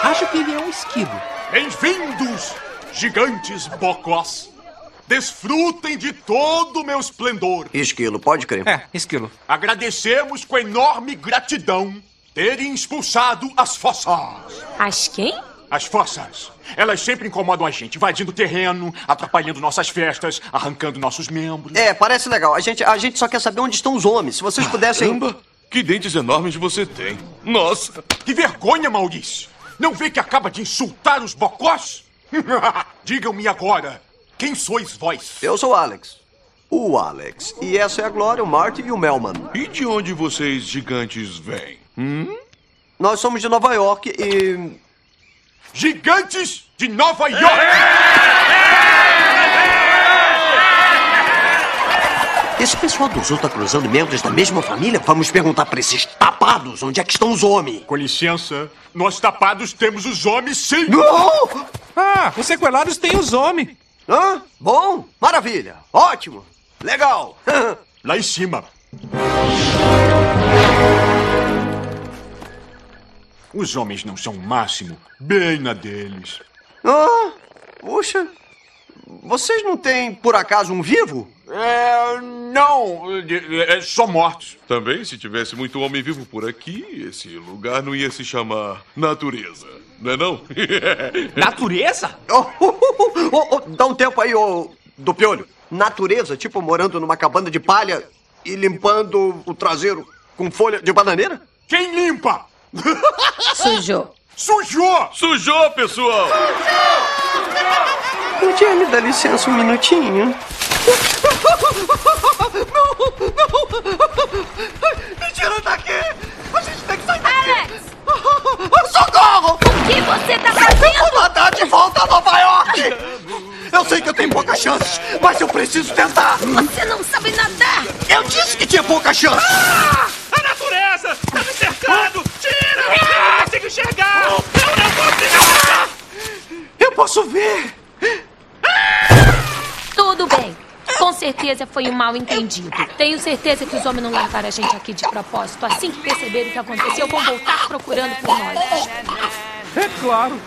Acho que ele é um esquivo. Bem-vindos, gigantes bocós. Desfrutem de todo o meu esplendor. Esquilo, pode crer. É, esquilo. Agradecemos com enorme gratidão terem expulsado as fossas. As quem? As fossas. Elas sempre incomodam a gente, invadindo o terreno, atrapalhando nossas festas, arrancando nossos membros. É, parece legal. A gente, a gente só quer saber onde estão os homens. Se vocês pudessem. Caramba, que dentes enormes você tem. Nossa! Que vergonha, Maurício! Não vê que acaba de insultar os bocós? <laughs> Digam-me agora, quem sois vós? Eu sou o Alex. O Alex. E essa é a Glória, o Marty e o Melman. E de onde vocês gigantes vêm? Hum? Nós somos de Nova York e. Gigantes de Nova York! Esse pessoal do Zoo tá cruzando membros da mesma família? Vamos perguntar pra esses tapados onde é que estão os homens. Com licença, nós tapados temos os homens sim! Não! Ah, os sequelados têm os homens. Hã? Bom, maravilha, ótimo, legal. <laughs> Lá em cima. Os homens não são o máximo, bem na deles. Ah, puxa, vocês não têm, por acaso, um vivo? É. Não, é só mortos. Também, se tivesse muito homem vivo por aqui, esse lugar não ia se chamar natureza. Não é não? <laughs> Natureza? <laughs> Oh, oh, oh, oh, oh, dá um tempo aí, ô do piolho. Natureza, tipo morando numa cabana de palha e limpando o traseiro com folha de bananeira? Quem limpa? <laughs> Sujou. Sujou! Sujou, pessoal! Podia me dar licença um minutinho? <laughs> Não, não! <laughs> Me tira daqui! A gente tem que sair daqui! Alex! Socorro! O que você tá fazendo? Vou nadar de volta a Nova York! Eu sei que eu tenho poucas chances, mas eu preciso tentar! Você não sabe nadar! Eu disse que tinha pouca chance! Ah! A natureza! Tá me cercando! Tira! Eu não consigo enxergar! Eu não consigo! Eu posso ver! Tudo bem. Com certeza foi um mal entendido. Tenho certeza que os homens não largaram a gente aqui de propósito. Assim que perceberem o que aconteceu, vão voltar procurando por nós. É claro.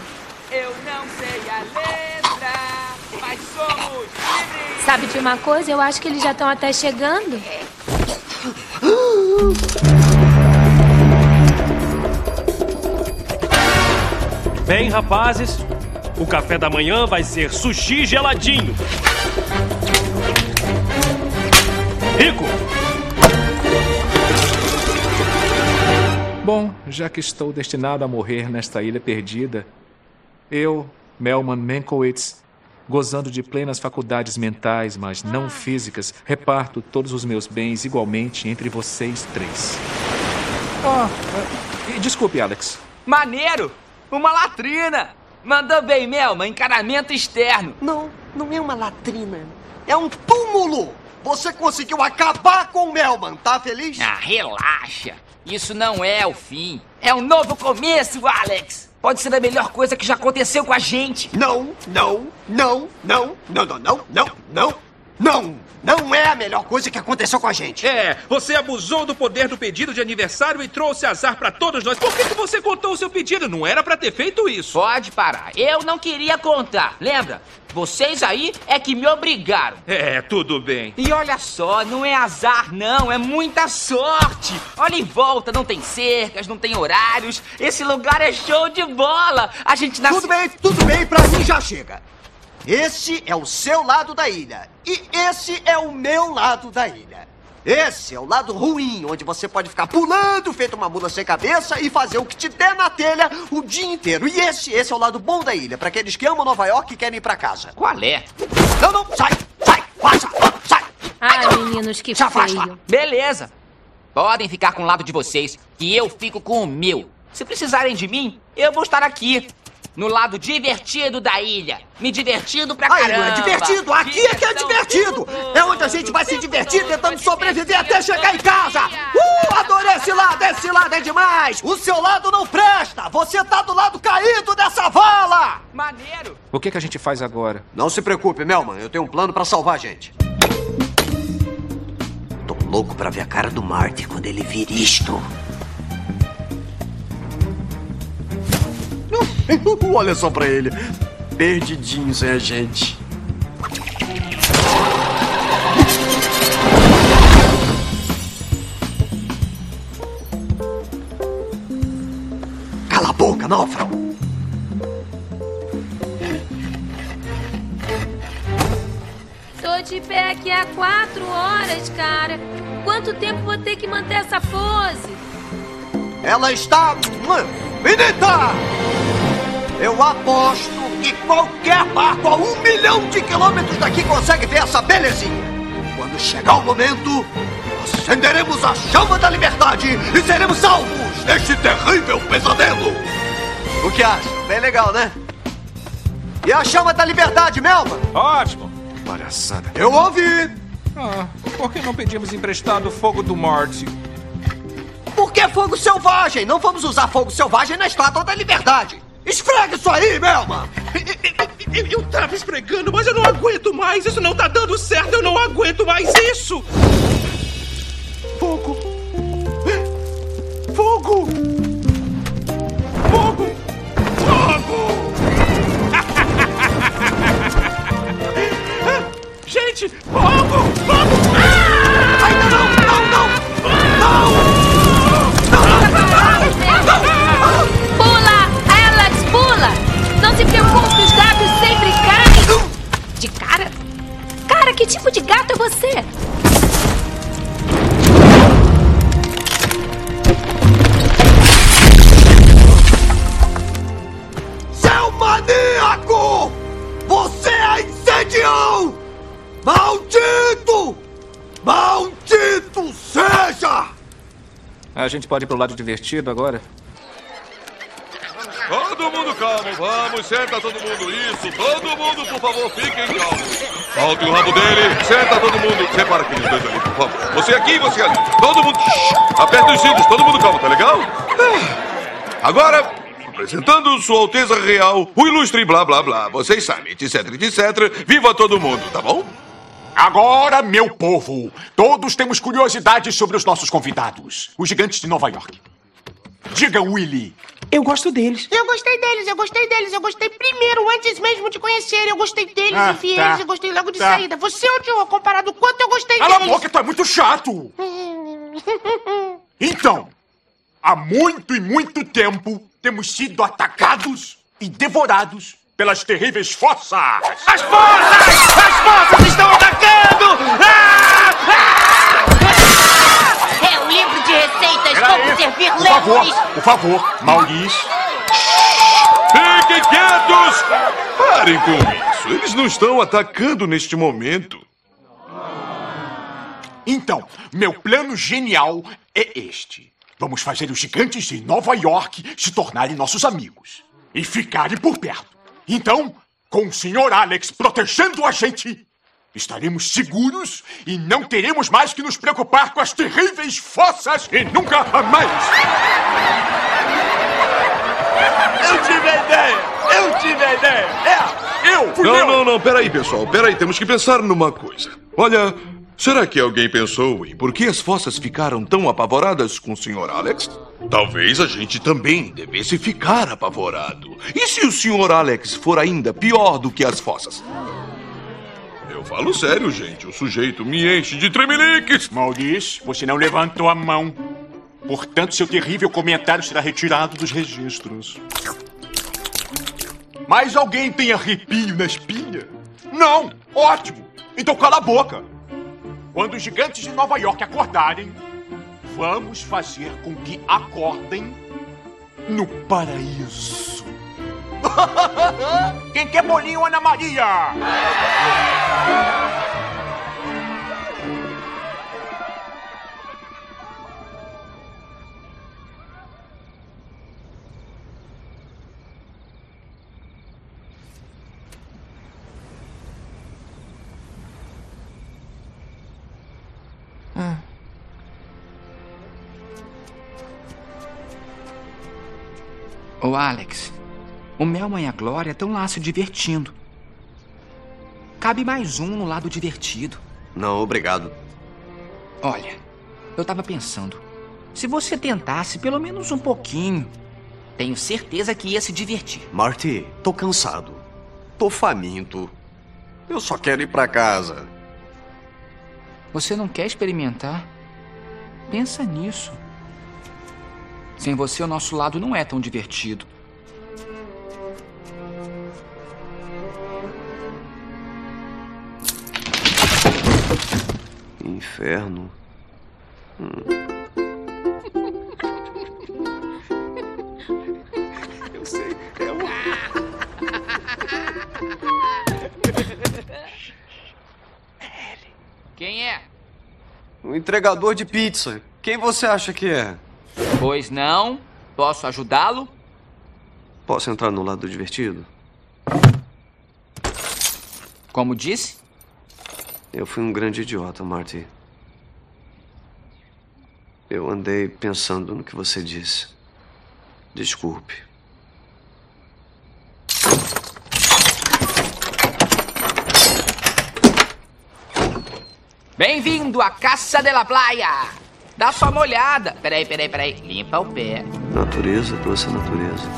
Eu não sei a letra, mas somos livres. Sabe de uma coisa? Eu acho que eles já estão até chegando. Bem, rapazes, o café da manhã vai ser sushi geladinho. Rico, Bom, já que estou destinado a morrer nesta ilha perdida, eu, Melman Menkowitz, gozando de plenas faculdades mentais, mas não físicas, reparto todos os meus bens igualmente entre vocês três. Ah, eh, desculpe, Alex. Maneiro! Uma latrina! Mandou bem, Melma, encanamento externo. Não, não é uma latrina. É um túmulo! Você conseguiu acabar com o Melman, tá feliz? Ah, relaxa. Isso não é o fim. É um novo começo, Alex. Pode ser a melhor coisa que já aconteceu com a gente. Não, não, não, não, não, não, não, não, não, não. Não é a melhor coisa que aconteceu com a gente. É, você abusou do poder do pedido de aniversário e trouxe azar pra todos nós. Por que, que você contou o seu pedido? Não era pra ter feito isso. Pode parar. Eu não queria contar. Lembra? Vocês aí é que me obrigaram. É, tudo bem. E olha só, não é azar, não, é muita sorte. Olha em volta, não tem cercas, não tem horários. Esse lugar é show de bola. A gente nasceu. Tudo bem, tudo bem, pra mim já chega. Esse é o seu lado da ilha. E esse é o meu lado da ilha. Esse é o lado ruim, onde você pode ficar pulando, feito uma mula sem cabeça, e fazer o que te der na telha o dia inteiro. E esse, esse é o lado bom da ilha, pra aqueles que amam Nova York e querem ir pra casa. Qual é? Não, não, sai, sai, passa, sai. Ai, meninos, que afasta. feio. Beleza. Podem ficar com o lado de vocês, que eu fico com o meu. Se precisarem de mim, eu vou estar aqui. No lado divertido da ilha. Me divertindo pra Aí, caramba. não é divertido. Aqui é que é divertido. É onde a gente vai se divertir tentando sobreviver até chegar em casa. Uh, adorei esse lado. Esse lado é demais. O seu lado não presta. Você tá do lado caído dessa vala. Maneiro. O que, que a gente faz agora? Não se preocupe, Melman. Eu tenho um plano pra salvar a gente. Tô louco pra ver a cara do Marty quando ele vir isto. <laughs> Olha só pra ele. Perdidinho sem a gente. Cala a boca, náufrago. Tô de pé aqui há quatro horas, cara. Quanto tempo vou ter que manter essa pose? Ela está bonita! Eu aposto que qualquer barco a um milhão de quilômetros daqui consegue ver essa belezinha. Quando chegar o momento, acenderemos a chama da liberdade e seremos salvos deste terrível pesadelo. O que acha? Bem legal, né? E a chama da liberdade, Melma? Ótimo. Palhaçada. Eu ouvi. Ah, por que não pedimos emprestado o fogo do Morty? Por que fogo selvagem? Não vamos usar fogo selvagem na estátua da liberdade. Esfrega isso aí, Melma! Eu, eu tava esfregando, mas eu não aguento mais. Isso não tá dando certo. Eu não aguento mais isso. Fogo. Fogo. Fogo. Fogo. Gente, fogo. Fogo. Ah! Ainda não, não, não. Pula! Gente pode ir pro lado divertido agora? Todo mundo calmo, vamos, senta todo mundo. Isso, todo mundo, por favor, fiquem calmos. Solte o rabo dele, senta todo mundo. Separa aqueles dois ali, por favor. Você aqui e você ali. Todo mundo. Shhh, aperta os cintos, todo mundo calmo, tá legal? Ah, Agora, apresentando Sua Alteza Real, o ilustre blá blá blá. Vocês sabem, etc, etc. Viva todo mundo, tá bom? Agora, meu povo, todos temos curiosidades sobre os nossos convidados, os gigantes de Nova York. Diga, Willy. Eu gosto deles. Eu gostei deles, eu gostei deles, eu gostei primeiro, antes mesmo de conhecer. Eu gostei deles, Ah, enfiei tá. eles, eu gostei logo de Tá. saída. Você odiou comparado com quanto eu gostei Cala a deles. boca, tu é muito chato. <laughs> Então, há muito e muito tempo temos sido atacados e devorados pelas terríveis fossas. As forças! As forças estão atacando! É um livro de receitas Peraí, como servir por favor, por favor, Maurício. Fiquem quietos! Parem com isso. Eles não estão atacando neste momento. Então, meu plano genial é este. Vamos fazer os gigantes de Nova York se tornarem nossos amigos e ficarem por perto. Então, com o Sr. Alex protegendo a gente, estaremos seguros e não teremos mais que nos preocupar com as terríveis fossas e nunca mais. Eu tive a ideia! Eu tive a ideia! É, eu! fui Não, eu. não, não, peraí, pessoal. Peraí, temos que pensar numa coisa. Olha, será que alguém pensou em por que as fossas ficaram tão apavoradas com o Sr. Alex? Talvez a gente também devesse ficar apavorado. E se o Sr. Alex for ainda pior do que as fossas? Eu falo sério, gente. O sujeito me enche de tremeliques. Maurício, você não levantou a mão. Portanto, seu terrível comentário será retirado dos registros. Mais alguém tem arrepio na espinha? Não! Ótimo! Então cala a boca! Quando os gigantes de Nova York acordarem, vamos fazer com que acordem no paraíso. <laughs> Quem quer bolinho, Ana Maria? Ô, Alex, o Melman e a Glória estão lá se divertindo. Cabe mais um no lado divertido. Não, obrigado. Olha, eu tava pensando. Se você tentasse pelo menos um pouquinho, tenho certeza que ia se divertir. Marty, tô cansado. Tô faminto. Eu só quero ir pra casa. Você não quer experimentar? Pensa nisso. Sem você, o nosso lado não é tão divertido. Inferno. Eu sei, é um... Quem é? Um entregador de pizza. Quem você acha que é? Pois não. Posso ajudá-lo? Posso entrar no lado divertido? Como disse? Eu fui um grande idiota, Marty. Eu andei pensando no que você disse. Desculpe. Bem-vindo à Caça de la Playa! Dá só uma olhada. Peraí, peraí, peraí. Limpa o pé. Natureza, doce natureza.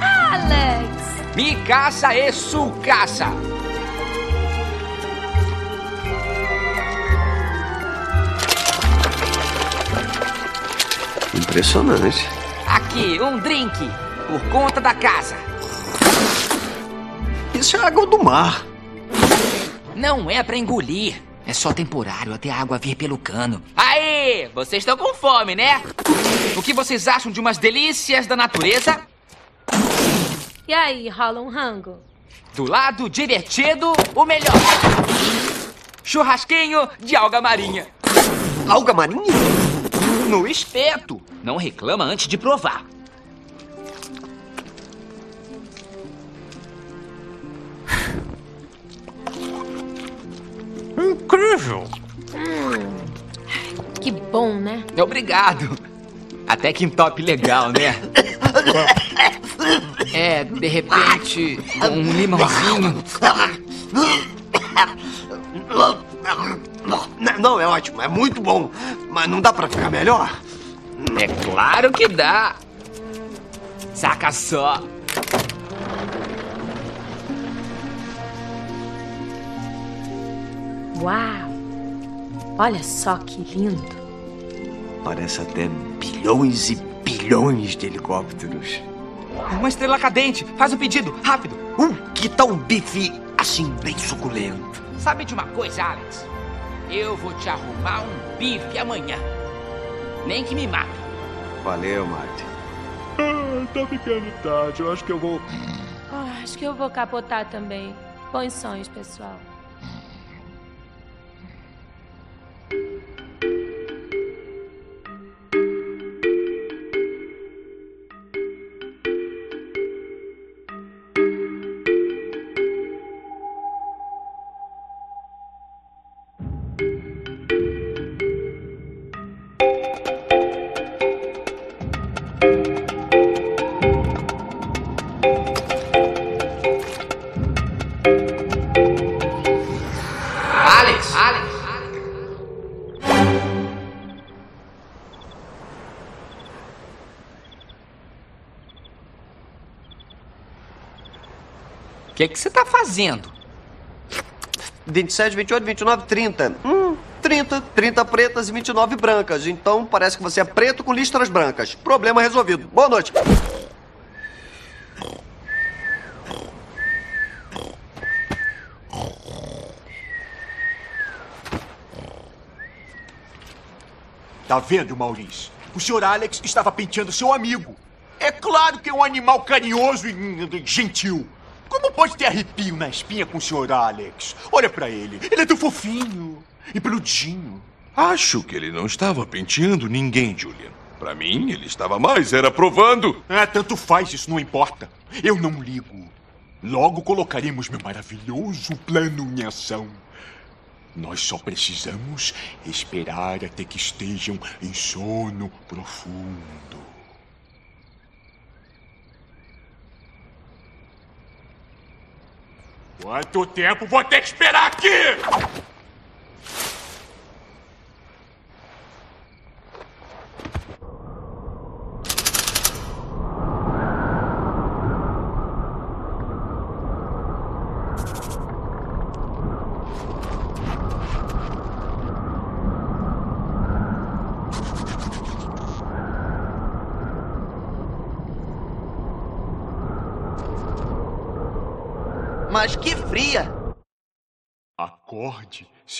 Alex! Mi casa é su casa. Impressionante. Aqui, um drink. Por conta da casa. Isso é água do mar. Não é pra engolir. É só temporário até a água vir pelo cano. Aê! Vocês estão com fome, né? O que vocês acham de umas delícias da natureza? E aí, rola um rango? Do lado divertido, o melhor. Churrasquinho de alga marinha. Alga marinha? No espeto. Não reclama antes de provar. Incrível! Hum, que bom, né? Obrigado. Até que em top legal, né? É, de repente, um limãozinho. Não, é ótimo, é muito bom. Mas não dá pra ficar melhor? É claro que dá. Saca só. Uau! Olha só que lindo. Parece até bilhões e bilhões de helicópteros. Uma estrela cadente. Faz o pedido, rápido. Uh, que tal um bife assim, bem suculento? Sabe de uma coisa, Alex? Eu vou te arrumar um bife amanhã. Nem que me mate. Valeu, Marty. Ah, tá ficando tarde. Eu acho que eu vou. Ah, acho que eu vou capotar também. Bons sonhos, pessoal. Que que você tá fazendo? 27, 28, 29, 30. Hum, 30. 30 pretas e 29 brancas. Então parece que você é preto com listras brancas. Problema resolvido. Boa noite. Tá vendo, Maurício? O Sr. Alex estava penteando seu amigo. É claro que é um animal carinhoso e hum, gentil. Como pode ter arrepio na espinha com o senhor Alex? Olha para ele. Ele é tão fofinho e peludinho. Acho que ele não estava penteando ninguém, Julian. Para mim, ele estava mais, era provando. Ah, tanto faz, isso não importa. Eu não ligo. Logo colocaremos meu maravilhoso plano em ação. Nós só precisamos esperar até que estejam em sono profundo. Quanto tempo vou ter que esperar aqui?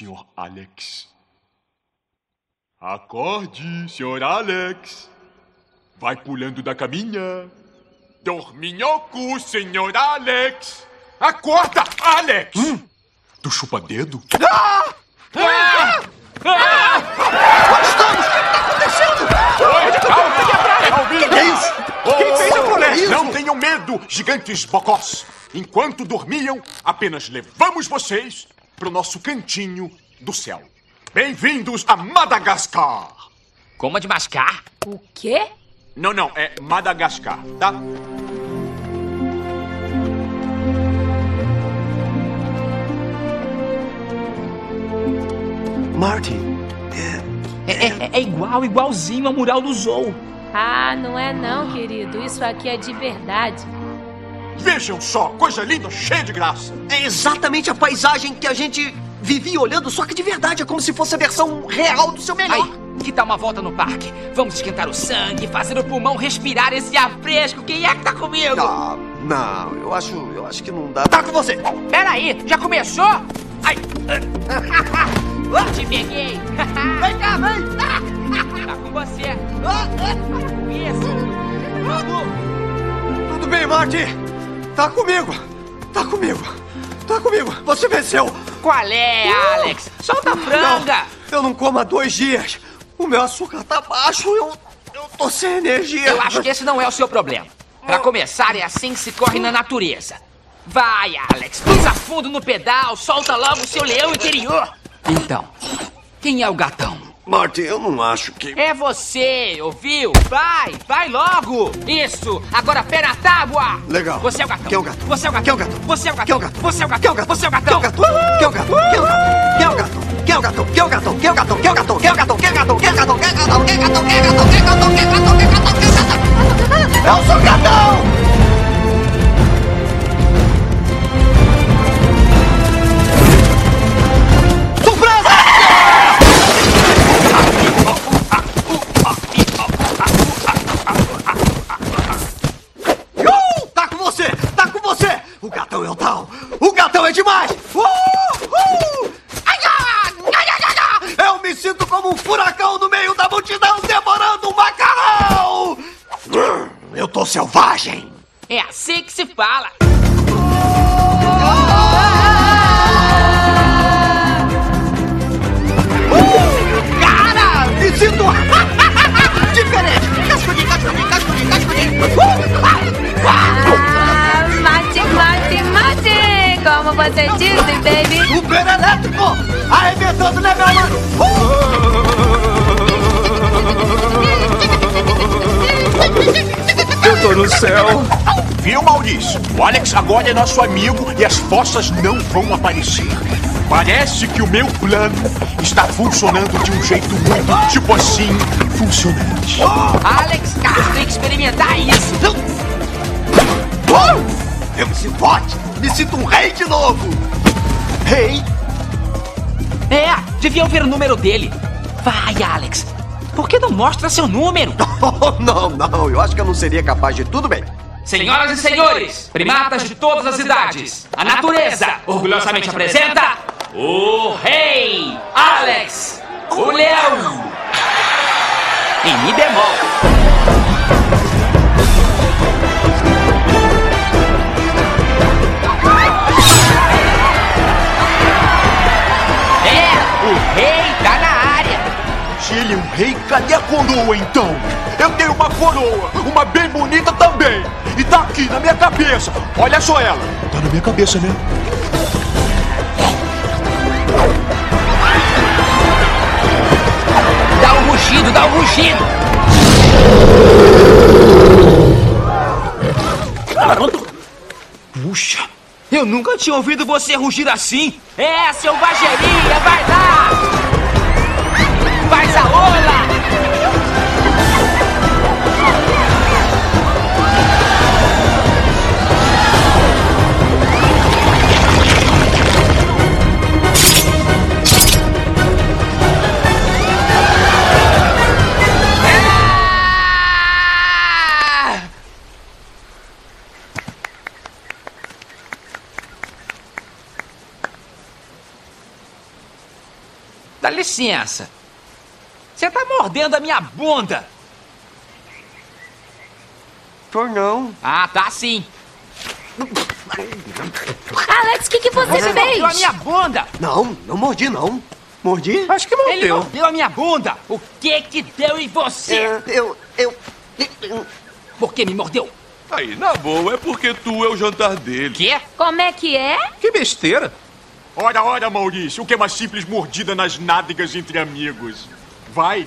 Senhor Alex. Acorde, senhor Alex. Vai pulando da caminha. Dorminhoco, senhor Alex. Acorda, Alex! Hum, do chupa-dedo? Ah! ah! Ah! Ah! Onde estamos? O que está acontecendo? Oi, calma, tá calma, calma. Tá que é isso? Oh, Quem fez o promessa? Não tenham medo, gigantes bocós. Enquanto dormiam, apenas levamos vocês para o nosso cantinho do céu. Bem-vindos a Madagascar! Como de mascar? O quê? Não, não, é Madagascar, tá? Martin, é, é, é, é igual, igualzinho ao mural do Zou. Ah, não é não, querido. Isso aqui é de verdade. Vejam só, coisa linda, cheia de graça. É exatamente a paisagem que a gente vivia olhando, só que de verdade, é como se fosse a versão real do seu melhor. Aí. Que dá uma volta no parque. Vamos esquentar o sangue, fazer o pulmão respirar esse ar fresco. Quem é que tá comigo? Ah, não, eu acho. eu acho que não dá. Tá com você! Peraí, já começou? Ai! <laughs> Te peguei! <laughs> vem cá, vem! tá com você! Ah, é. Isso! Tudo! Tudo bem, Marty? Tá comigo! Tá comigo! Tá comigo! Você venceu! Qual é, uh! Alex? Solta a franga! Não, eu não como há dois dias. O meu açúcar tá baixo, eu, eu tô sem energia. Eu acho que esse não é o seu problema. Para começar, é assim que se corre na natureza. Vai, Alex, pisa fundo no pedal, solta logo o seu leão interior. Então, quem é o gatão? Martin, eu não acho que. É você, ouviu? Vai, vai logo! Isso! Agora pé na tábua! Legal. Você é o gatão. Quem é o gato? Você é o gato. Quem é o gato? Você é o gato. Quem é o gato? Você é o gato. Quem é o gato? Você é o gato. Quem é o gato? Quem é o gato? Quem é o gato? Quem é o gato? Quem é o gato? Quem é o gato? Quem é o gato? Quem é o gato? Quem é o gato? Quem é o gato? Quem é o gato? Quem é o gato? Quem é o gato? Quem é o gato? Quem é o gato? Eu é o gatão! Tô no céu. Viu, Maurício? O Alex agora é nosso amigo e as fossas não vão aparecer. Parece que o meu plano está funcionando de um jeito muito, tipo assim, funcionante. Alex, cara, tem que experimentar isso. Uh! Eu me sinto ótimo! Me sinto um rei de novo! Rei? É, deviam ver o número dele. Vai, Alex. Por que não mostra seu número? <laughs> Oh, não, não, eu acho que eu não seria capaz de tudo bem. Senhoras e senhores, primatas de todas as idades, a natureza orgulhosamente apresenta o Rei Alex, o Leão. Em Mi bemol. ele um rei, cadê a coroa então? Eu tenho uma coroa, uma bem bonita também. E tá aqui na minha cabeça. Olha só ela. Tá na minha cabeça, né? Dá um rugido, dá um rugido. Pronto. Puxa, eu nunca tinha ouvido você rugir assim. É, seu bajerinha, vai licença. Você tá mordendo a minha bunda. Tô não. Ah, tá sim. Alex, o que, que você, fez? mordeu a minha bunda. Não, não mordi, não. Mordi? Acho que Ele mordeu a minha bunda. O que que deu em você? É, eu, eu... Por que me mordeu? Aí, na boa, é porque tu é o jantar dele. Quê? Como é que é? Que besteira. Ora, ora, Maurício, o que é uma simples mordida nas nádegas entre amigos? Vai,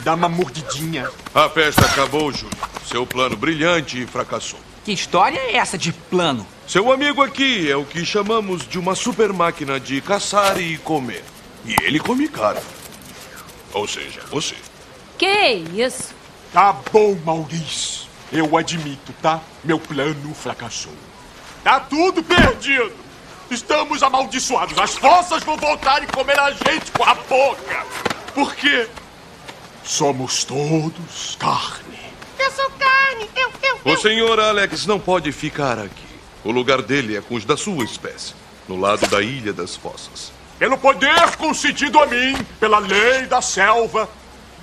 dá uma mordidinha. A festa acabou, Júlio. Seu plano brilhante fracassou. Que história é essa de plano? Seu amigo aqui é o que chamamos de uma super máquina de caçar e comer. E ele come caro. Ou seja, você. Que isso? Tá bom, Maurício. Eu admito, tá? Meu plano fracassou. Tá tudo perdido. Estamos amaldiçoados. As forças vão voltar e comer a gente com a boca. Por quê? Somos todos carne. Eu sou carne. Eu, eu, O senhor Alex não pode ficar aqui. O lugar dele é com os da sua espécie, no lado da Ilha das Fossas. Pelo poder concedido a mim, pela lei da selva.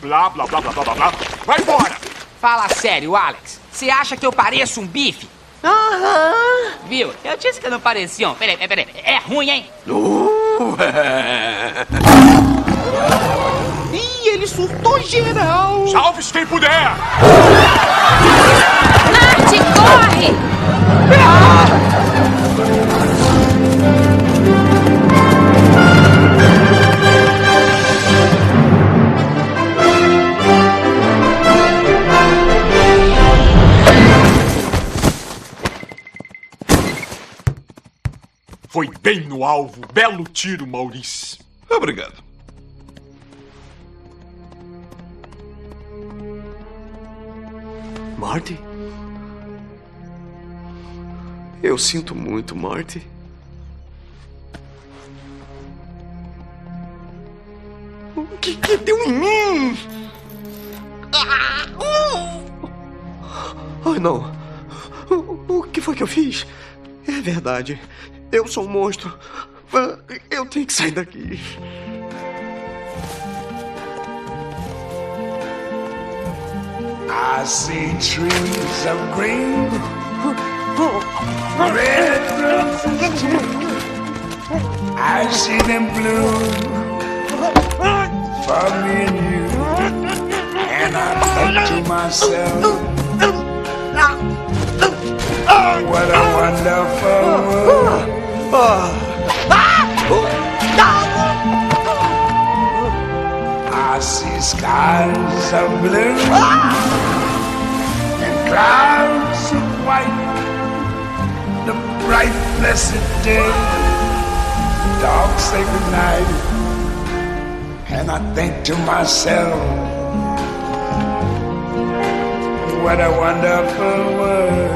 Blá, blá, blá, blá, blá, blá, blá. Vai embora! Fala sério, Alex. Você acha que eu pareço um bife? Aham. Viu? Eu disse que não pareciam. Peraí, peraí, peraí. É ruim, hein? Ih, ele surtou geral. Salve-se quem puder! Marte, corre! Foi bem no alvo. Belo tiro, Maurício. Obrigado. Marty? Eu sinto muito, Marty. O que que deu em mim? Ah! Ai, não. O, o que foi que eu fiz? É verdade. Eu sou um monstro. Eu tenho que sair daqui. I see trees of green, red roses too. I see them bloom for me and you. And I think to myself, what a wonderful world. I see skies of blue and clouds of white. The bright, blessed day, dark, sacred night. And I think to myself, what a wonderful world.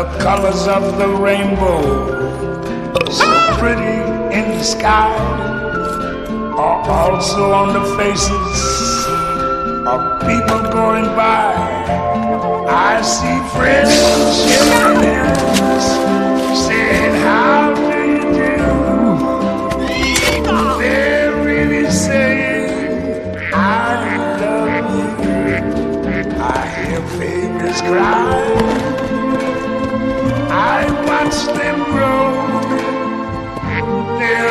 The colors of the rainbow so ah! pretty in the sky are also on the faces of people going by. I see friends shaking hands, saying, How do you do? They're really saying, I love you. I hear babies cry.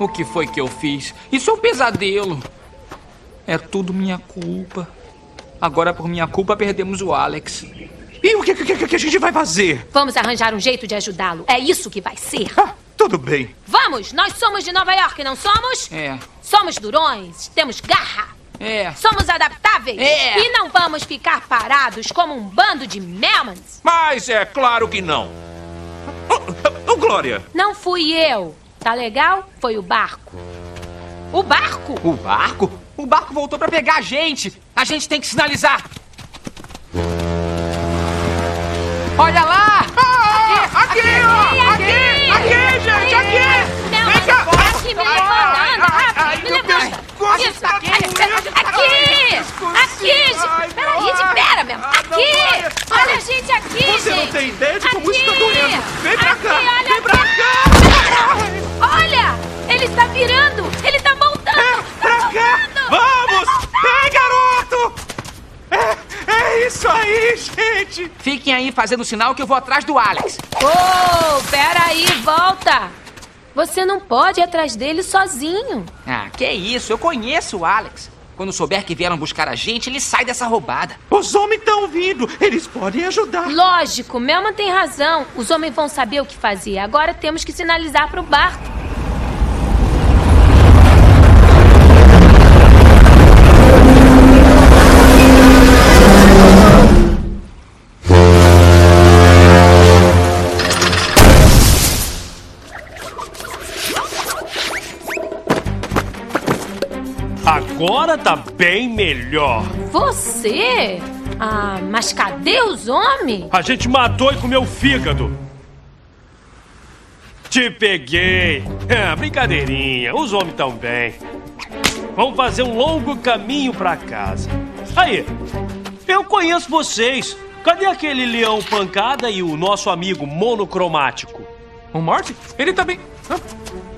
O que foi que eu fiz? Isso é um pesadelo. É tudo minha culpa. Agora, por minha culpa, perdemos o Alex. E o que, que, que a gente vai fazer? Vamos arranjar um jeito de ajudá-lo. É isso que vai ser. Tudo bem. Vamos! Nós somos de Nova York, não somos? É. Somos durões, temos garra. É. Somos adaptáveis. É. E não vamos ficar parados como um bando de melmans. Mas é claro que não. Ô, ô, Glória, Não fui eu. Tá legal? Foi o barco. O barco? O barco? O barco voltou pra pegar a gente. A gente tem que sinalizar. Olha lá! aqui, ó! Aqui! Aqui, gente! Aqui! Não, Vem cá! aqui, me levanta, anda, rápido, me Isso, aqui, aqui, aqui, gente. Peraí, espera mesmo. Aqui, olha a gente aqui, Você não gente. tem ideia de como isso tá doendo. Vem pra Aqui, cá! olha Vem pra cá! Olha, ele está virando, ele está voltando. Pra cá! Vamos! Vem, garoto! É, é isso aí, gente! Fiquem aí fazendo sinal que eu vou atrás do Alex. Oh, peraí, volta. Você não pode ir atrás dele sozinho. Ah, que isso, eu conheço o Alex. Quando souber que vieram buscar a gente, ele sai dessa roubada. Os homens estão vindo, eles podem ajudar. Lógico, Melman tem razão. Os homens vão saber o que fazer. Agora temos que sinalizar para o barco. Agora tá bem melhor. Você? Ah, mas cadê os homens? A gente matou e comeu fígado. Te peguei. É, <laughs> brincadeirinha. Os homens tão bem. Vamos fazer um longo caminho pra casa. Aí, eu conheço vocês. Cadê aquele leão pancada e o nosso amigo monocromático? O Morty? Ele tá bem.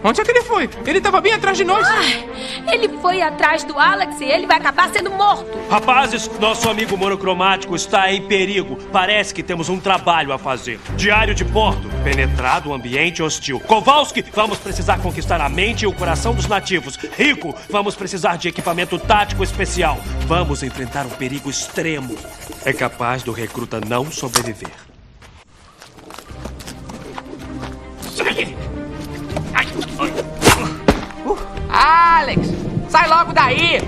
Onde é que ele foi? Ele tava bem atrás de nós. Ai, ele foi atrás do Alex e ele vai acabar sendo morto. Rapazes, nosso amigo monocromático está em perigo. Parece que temos um trabalho a fazer. Diário de bordo. Penetrado o ambiente hostil. Kowalski, vamos precisar conquistar a mente e o coração dos nativos. Rico, vamos precisar de equipamento tático especial. Vamos enfrentar um perigo extremo. É capaz do recruta não sobreviver. Alex, sai logo daí!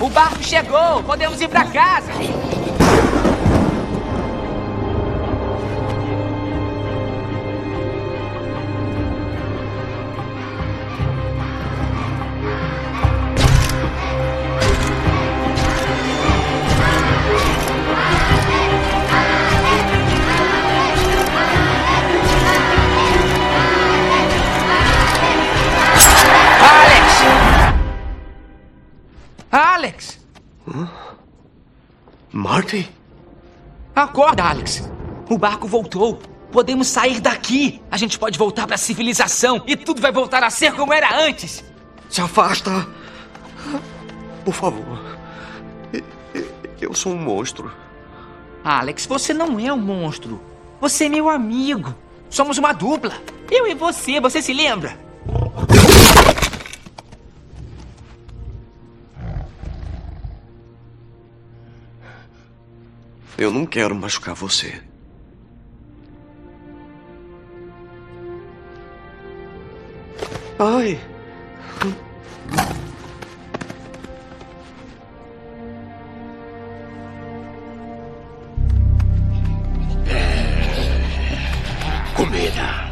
O barco chegou, podemos ir pra casa. O barco voltou. Podemos sair daqui. A gente pode voltar pra civilização e tudo vai voltar a ser como era antes. Se afasta. Por favor. Eu sou um monstro. Alex, você não é um monstro. Você é meu amigo. Somos uma dupla. Eu e você, você se lembra? Eu não quero machucar você. Ai. Comida.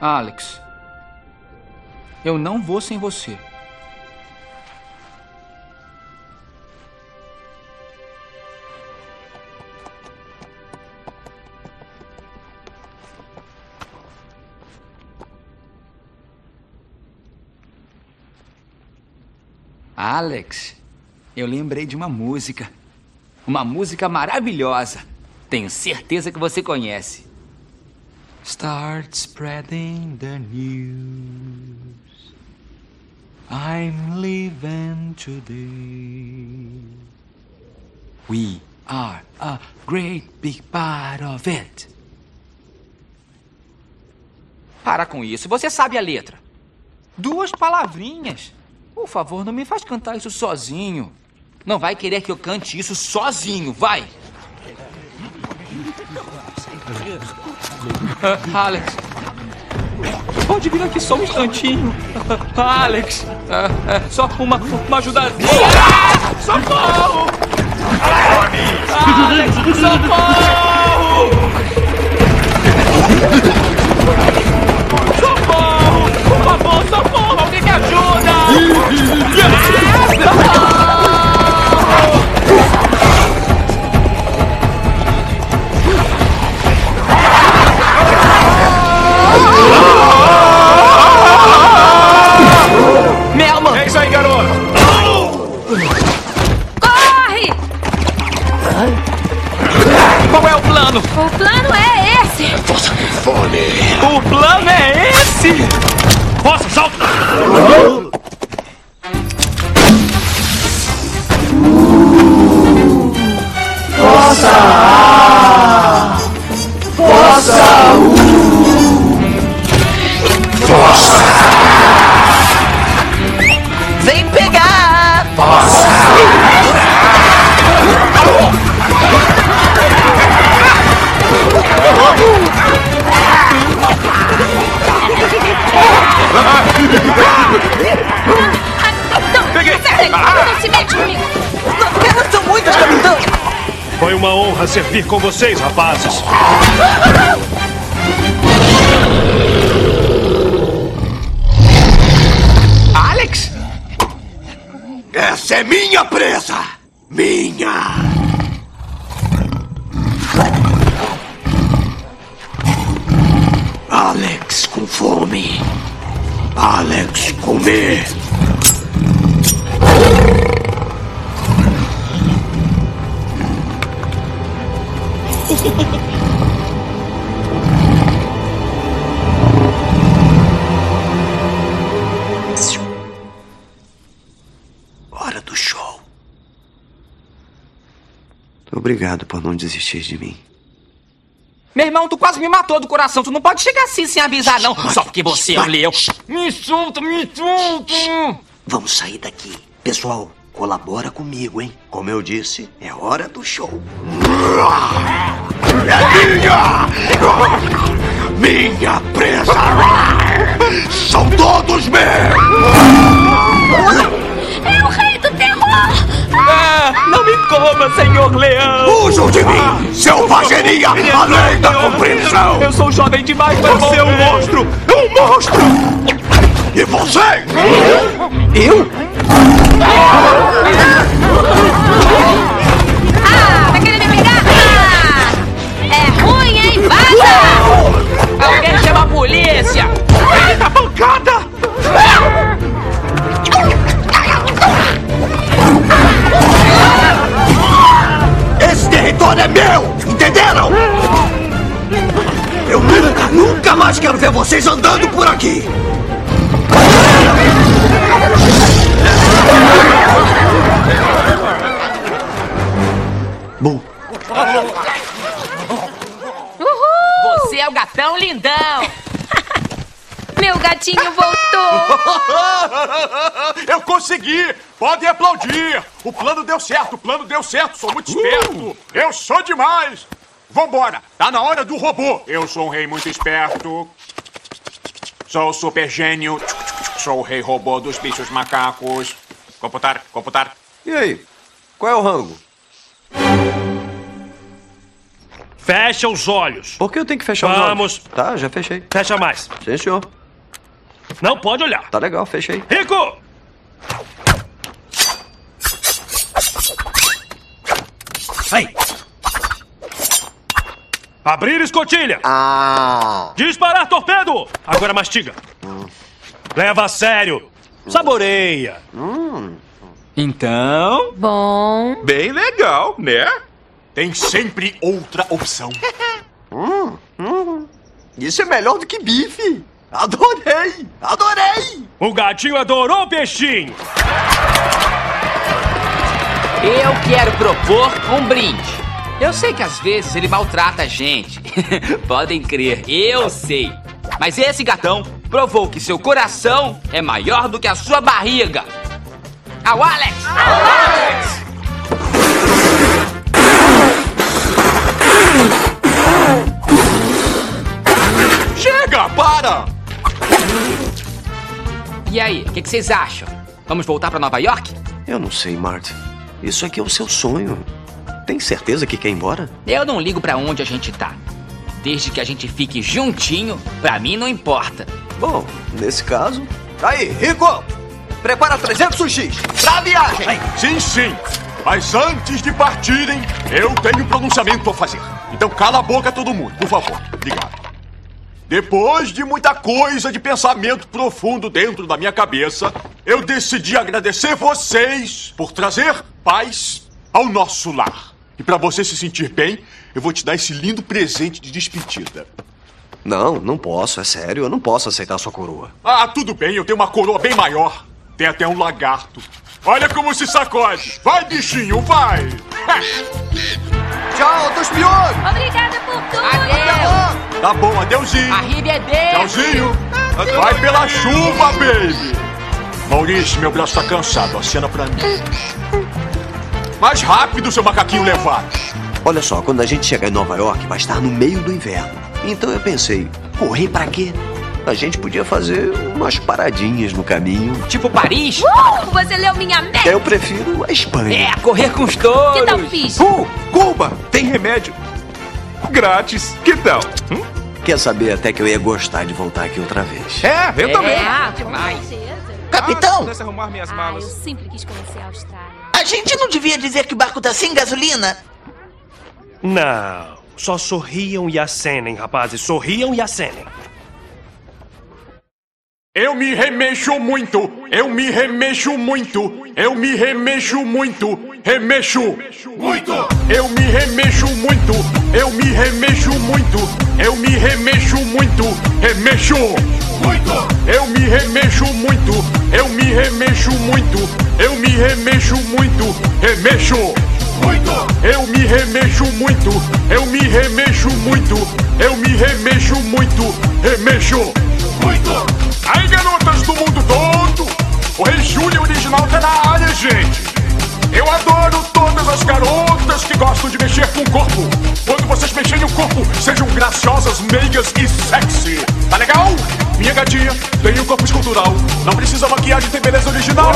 Alex, eu não vou sem você. Alex, eu lembrei de uma música. Uma música maravilhosa. Tenho certeza que você conhece. Start spreading the news. I'm leaving today. We are a great big part of it. Para com isso, você sabe a letra. Duas palavrinhas. Por favor, não me faz cantar isso sozinho. Não vai querer que eu cante isso sozinho, vai. <laughs> Alex. Pode vir aqui só um instantinho. <laughs> Alex. Ah, é, só uma, uma ajudazinha. Ah, socorro! Com vocês, rapazes. Obrigado por não desistir de mim. Meu irmão, tu quase me matou do coração. Tu não pode chegar assim sem avisar, não. Só porque você é um leão. Me solta, me solta! Vamos sair daqui. Pessoal, colabora comigo, hein? Como eu disse, é hora do show. É minha! Minha presa! São todos meus! É o rei do terror! Ah, não me coma, senhor leão! Fujam de mim! Selvageria além da compreensão! Eu sou jovem demais para Você é um monstro! É um monstro! E você? Eu? Deu certo, sou muito esperto! Eu sou demais! Vambora! Tá na hora do robô! Eu sou um rei muito esperto. Sou o super gênio. Sou o rei robô dos bichos macacos. Computar, computar. e aí? Qual é o rango? Fecha os olhos. Por que eu tenho que fechar os Vamos. olhos? Tá, já fechei. Fecha mais. Sim, senhor. Não pode olhar. Tá legal, fechei. Rico! Aí. Abrir escotilha. Ah. Disparar torpedo. Agora mastiga. Leva a sério. Saboreia. Hum. Então. Bom. Bem legal, né? Tem sempre outra opção. Hum, hum. Isso é melhor do que bife. Adorei! Adorei! O gatinho adorou o peixinho! Eu quero propor um brinde. Eu sei que às vezes ele maltrata a gente. <laughs> Podem crer, eu sei. Mas esse gatão provou que seu coração é maior do que a sua barriga. Ao Alex! Ao Alex! Chega, para! E aí, o que, que vocês acham? Vamos voltar pra Nova York? Eu não sei, Marty. Isso aqui é o seu sonho. Tem certeza que quer ir embora? Eu não ligo pra onde a gente tá. Desde que a gente fique juntinho, pra mim não importa. Bom, nesse caso. Aí, Rico! Prepara 300 sushis pra viagem! Sim, sim. Mas antes de partirem, eu tenho um pronunciamento a fazer. Então cala a boca todo mundo, por favor. Obrigado. Depois de muita coisa de pensamento profundo dentro da minha cabeça, eu decidi agradecer vocês por trazer paz ao nosso lar. E pra você se sentir bem, eu vou te dar esse lindo presente de despedida. Não, não posso, é sério. Eu não posso aceitar sua coroa. Ah, tudo bem, eu tenho uma coroa bem maior. Tem até um lagarto. Olha como se sacode. Vai, bichinho, vai! <laughs> Tchau, dos piores! Obrigada por tudo! Tá bom, adeuzinho. Arrivederci. Tchauzinho. Vai pela chuva, baby. Maurício, meu braço tá cansado. Acena pra mim. Mais rápido, seu macaquinho levado. Olha só, quando a gente chegar em Nova York, vai estar no meio do inverno. Então eu pensei, correr pra quê? A gente podia fazer umas paradinhas no caminho. Tipo Paris? Uh, você leu minha mente! Eu prefiro a Espanha. É, correr com os touros. Que tal fiz? Uh, Cuba, tem remédio. Grátis. Que tal? Hum? Quer saber até que eu ia gostar de voltar aqui outra vez. É, eu também. Ah, certeza. Capitão! Ah, se arrumar minhas Ah, eu malas. sempre quis conhecer a Austrália. A gente não devia dizer que o barco tá sem gasolina? Não. Só sorriam e acenem, rapazes. Sorriam e acenem. Eu me remexo muito, eu me remexo muito, eu me remexo muito, remexo muito. Eu me remexo muito, eu me remexo muito, eu me remexo muito, remexo muito. Eu me remexo muito, eu me remexo muito, eu me remexo muito, remexo muito. Eu me remexo muito, eu me remexo muito, eu me remexo muito, remexo muito. Aí, garotas do mundo todo, o Rei Júlio original tá na área, gente. Eu adoro todas as garotas que gostam de mexer com o corpo. Quando vocês mexerem o corpo, sejam graciosas, meigas e sexy. Tá legal? Minha gatinha tem um corpo escultural. Não precisa maquiagem, tem beleza original.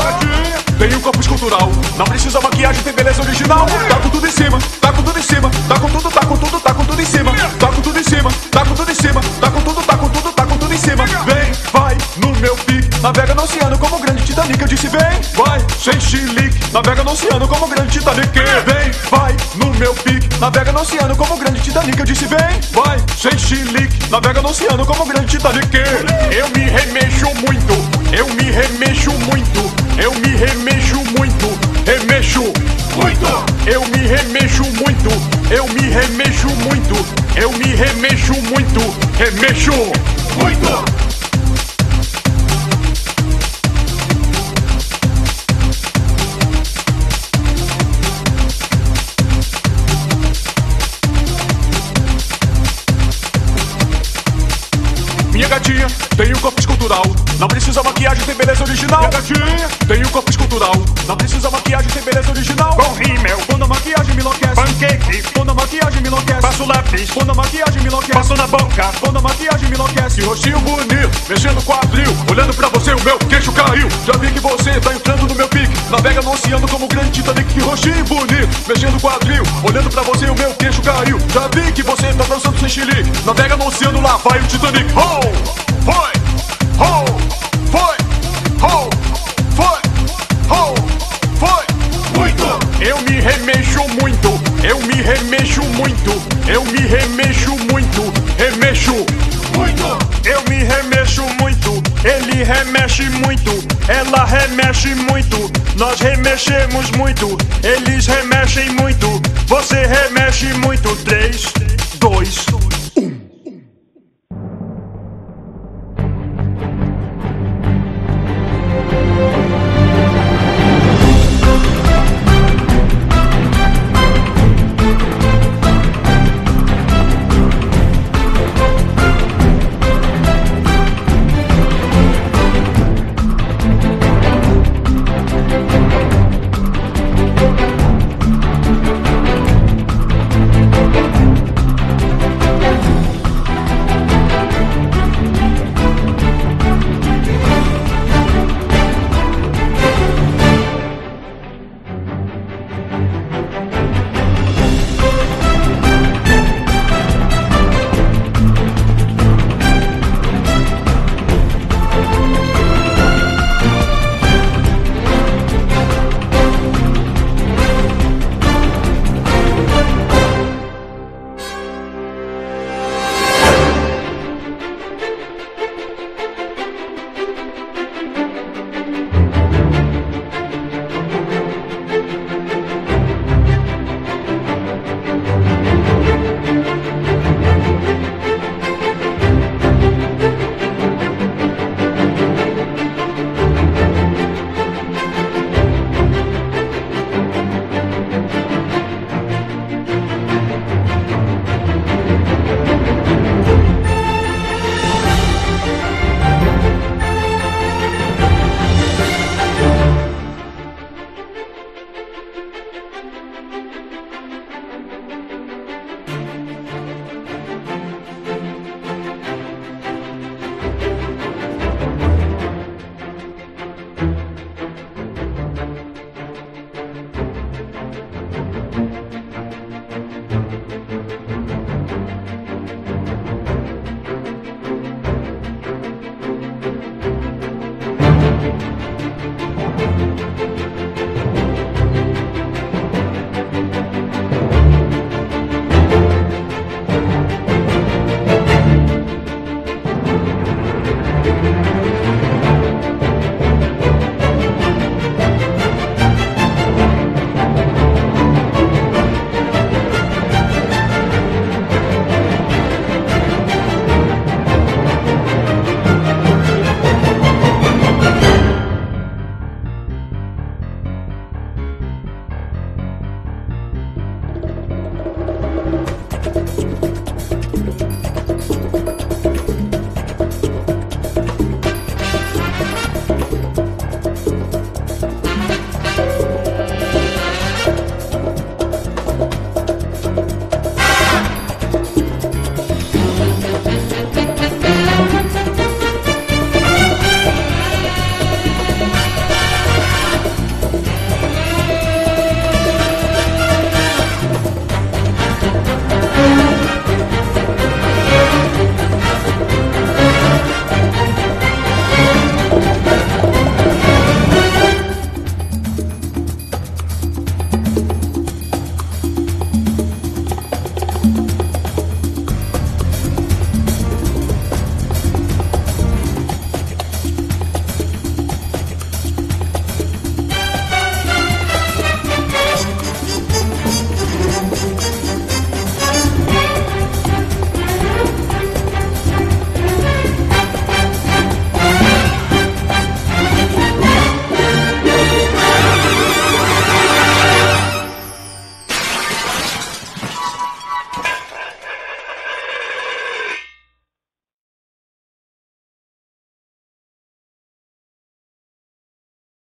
Tem um corpo escultural. Não precisa maquiagem, tem beleza original. Tá com tudo em cima, tá com tudo em cima. Tá com tudo, tá com tudo, tá com tudo em cima. Tá com tudo em cima, tá com tudo em cima. Tá com tudo, tá com tudo, tá com em cima. Vem, vai no meu pique. Navega no oceano como o grande Titanic. Eu disse vem, vai, sem chilique. Navega no oceano como o grande Titanic. Vem, vai no meu pique. Navega no oceano como o grande Titanic. Eu disse vem, vai, sem chilique. Navega no oceano como o grande Titanic. Eu me remexo muito, eu me remexo muito, eu me remexo muito, remexo muito. Eu me remexo muito, eu me remexo muito, eu me remexo muito, remexo muito. Minha gatinha tem um corpo escultural. Não precisa maquiagem, tem beleza original. Tem um corpo escultural. Não precisa maquiagem, tem beleza original. Com rímel. Quando a maquiagem me enlouquece. Pancake. Quando a maquiagem me enlouquece. Passo lápis. Quando a maquiagem me enlouquece. Passo na boca. Quando a maquiagem me enlouquece. Rostinho bonito. Mexendo o quadril. Olhando pra você, o meu queixo caiu. Já vi que você tá entrando no meu pique. Navega no oceano como o grande Titanic. Que rostinho bonito. Mexendo o quadril. Olhando pra você, o meu queixo caiu. Já vi que você tá dançando sem chilique. Navega no oceano, lá vai o Titanic. Oh! Foi! Foi! Muito! Eles remexem muito, você remexe muito. Três,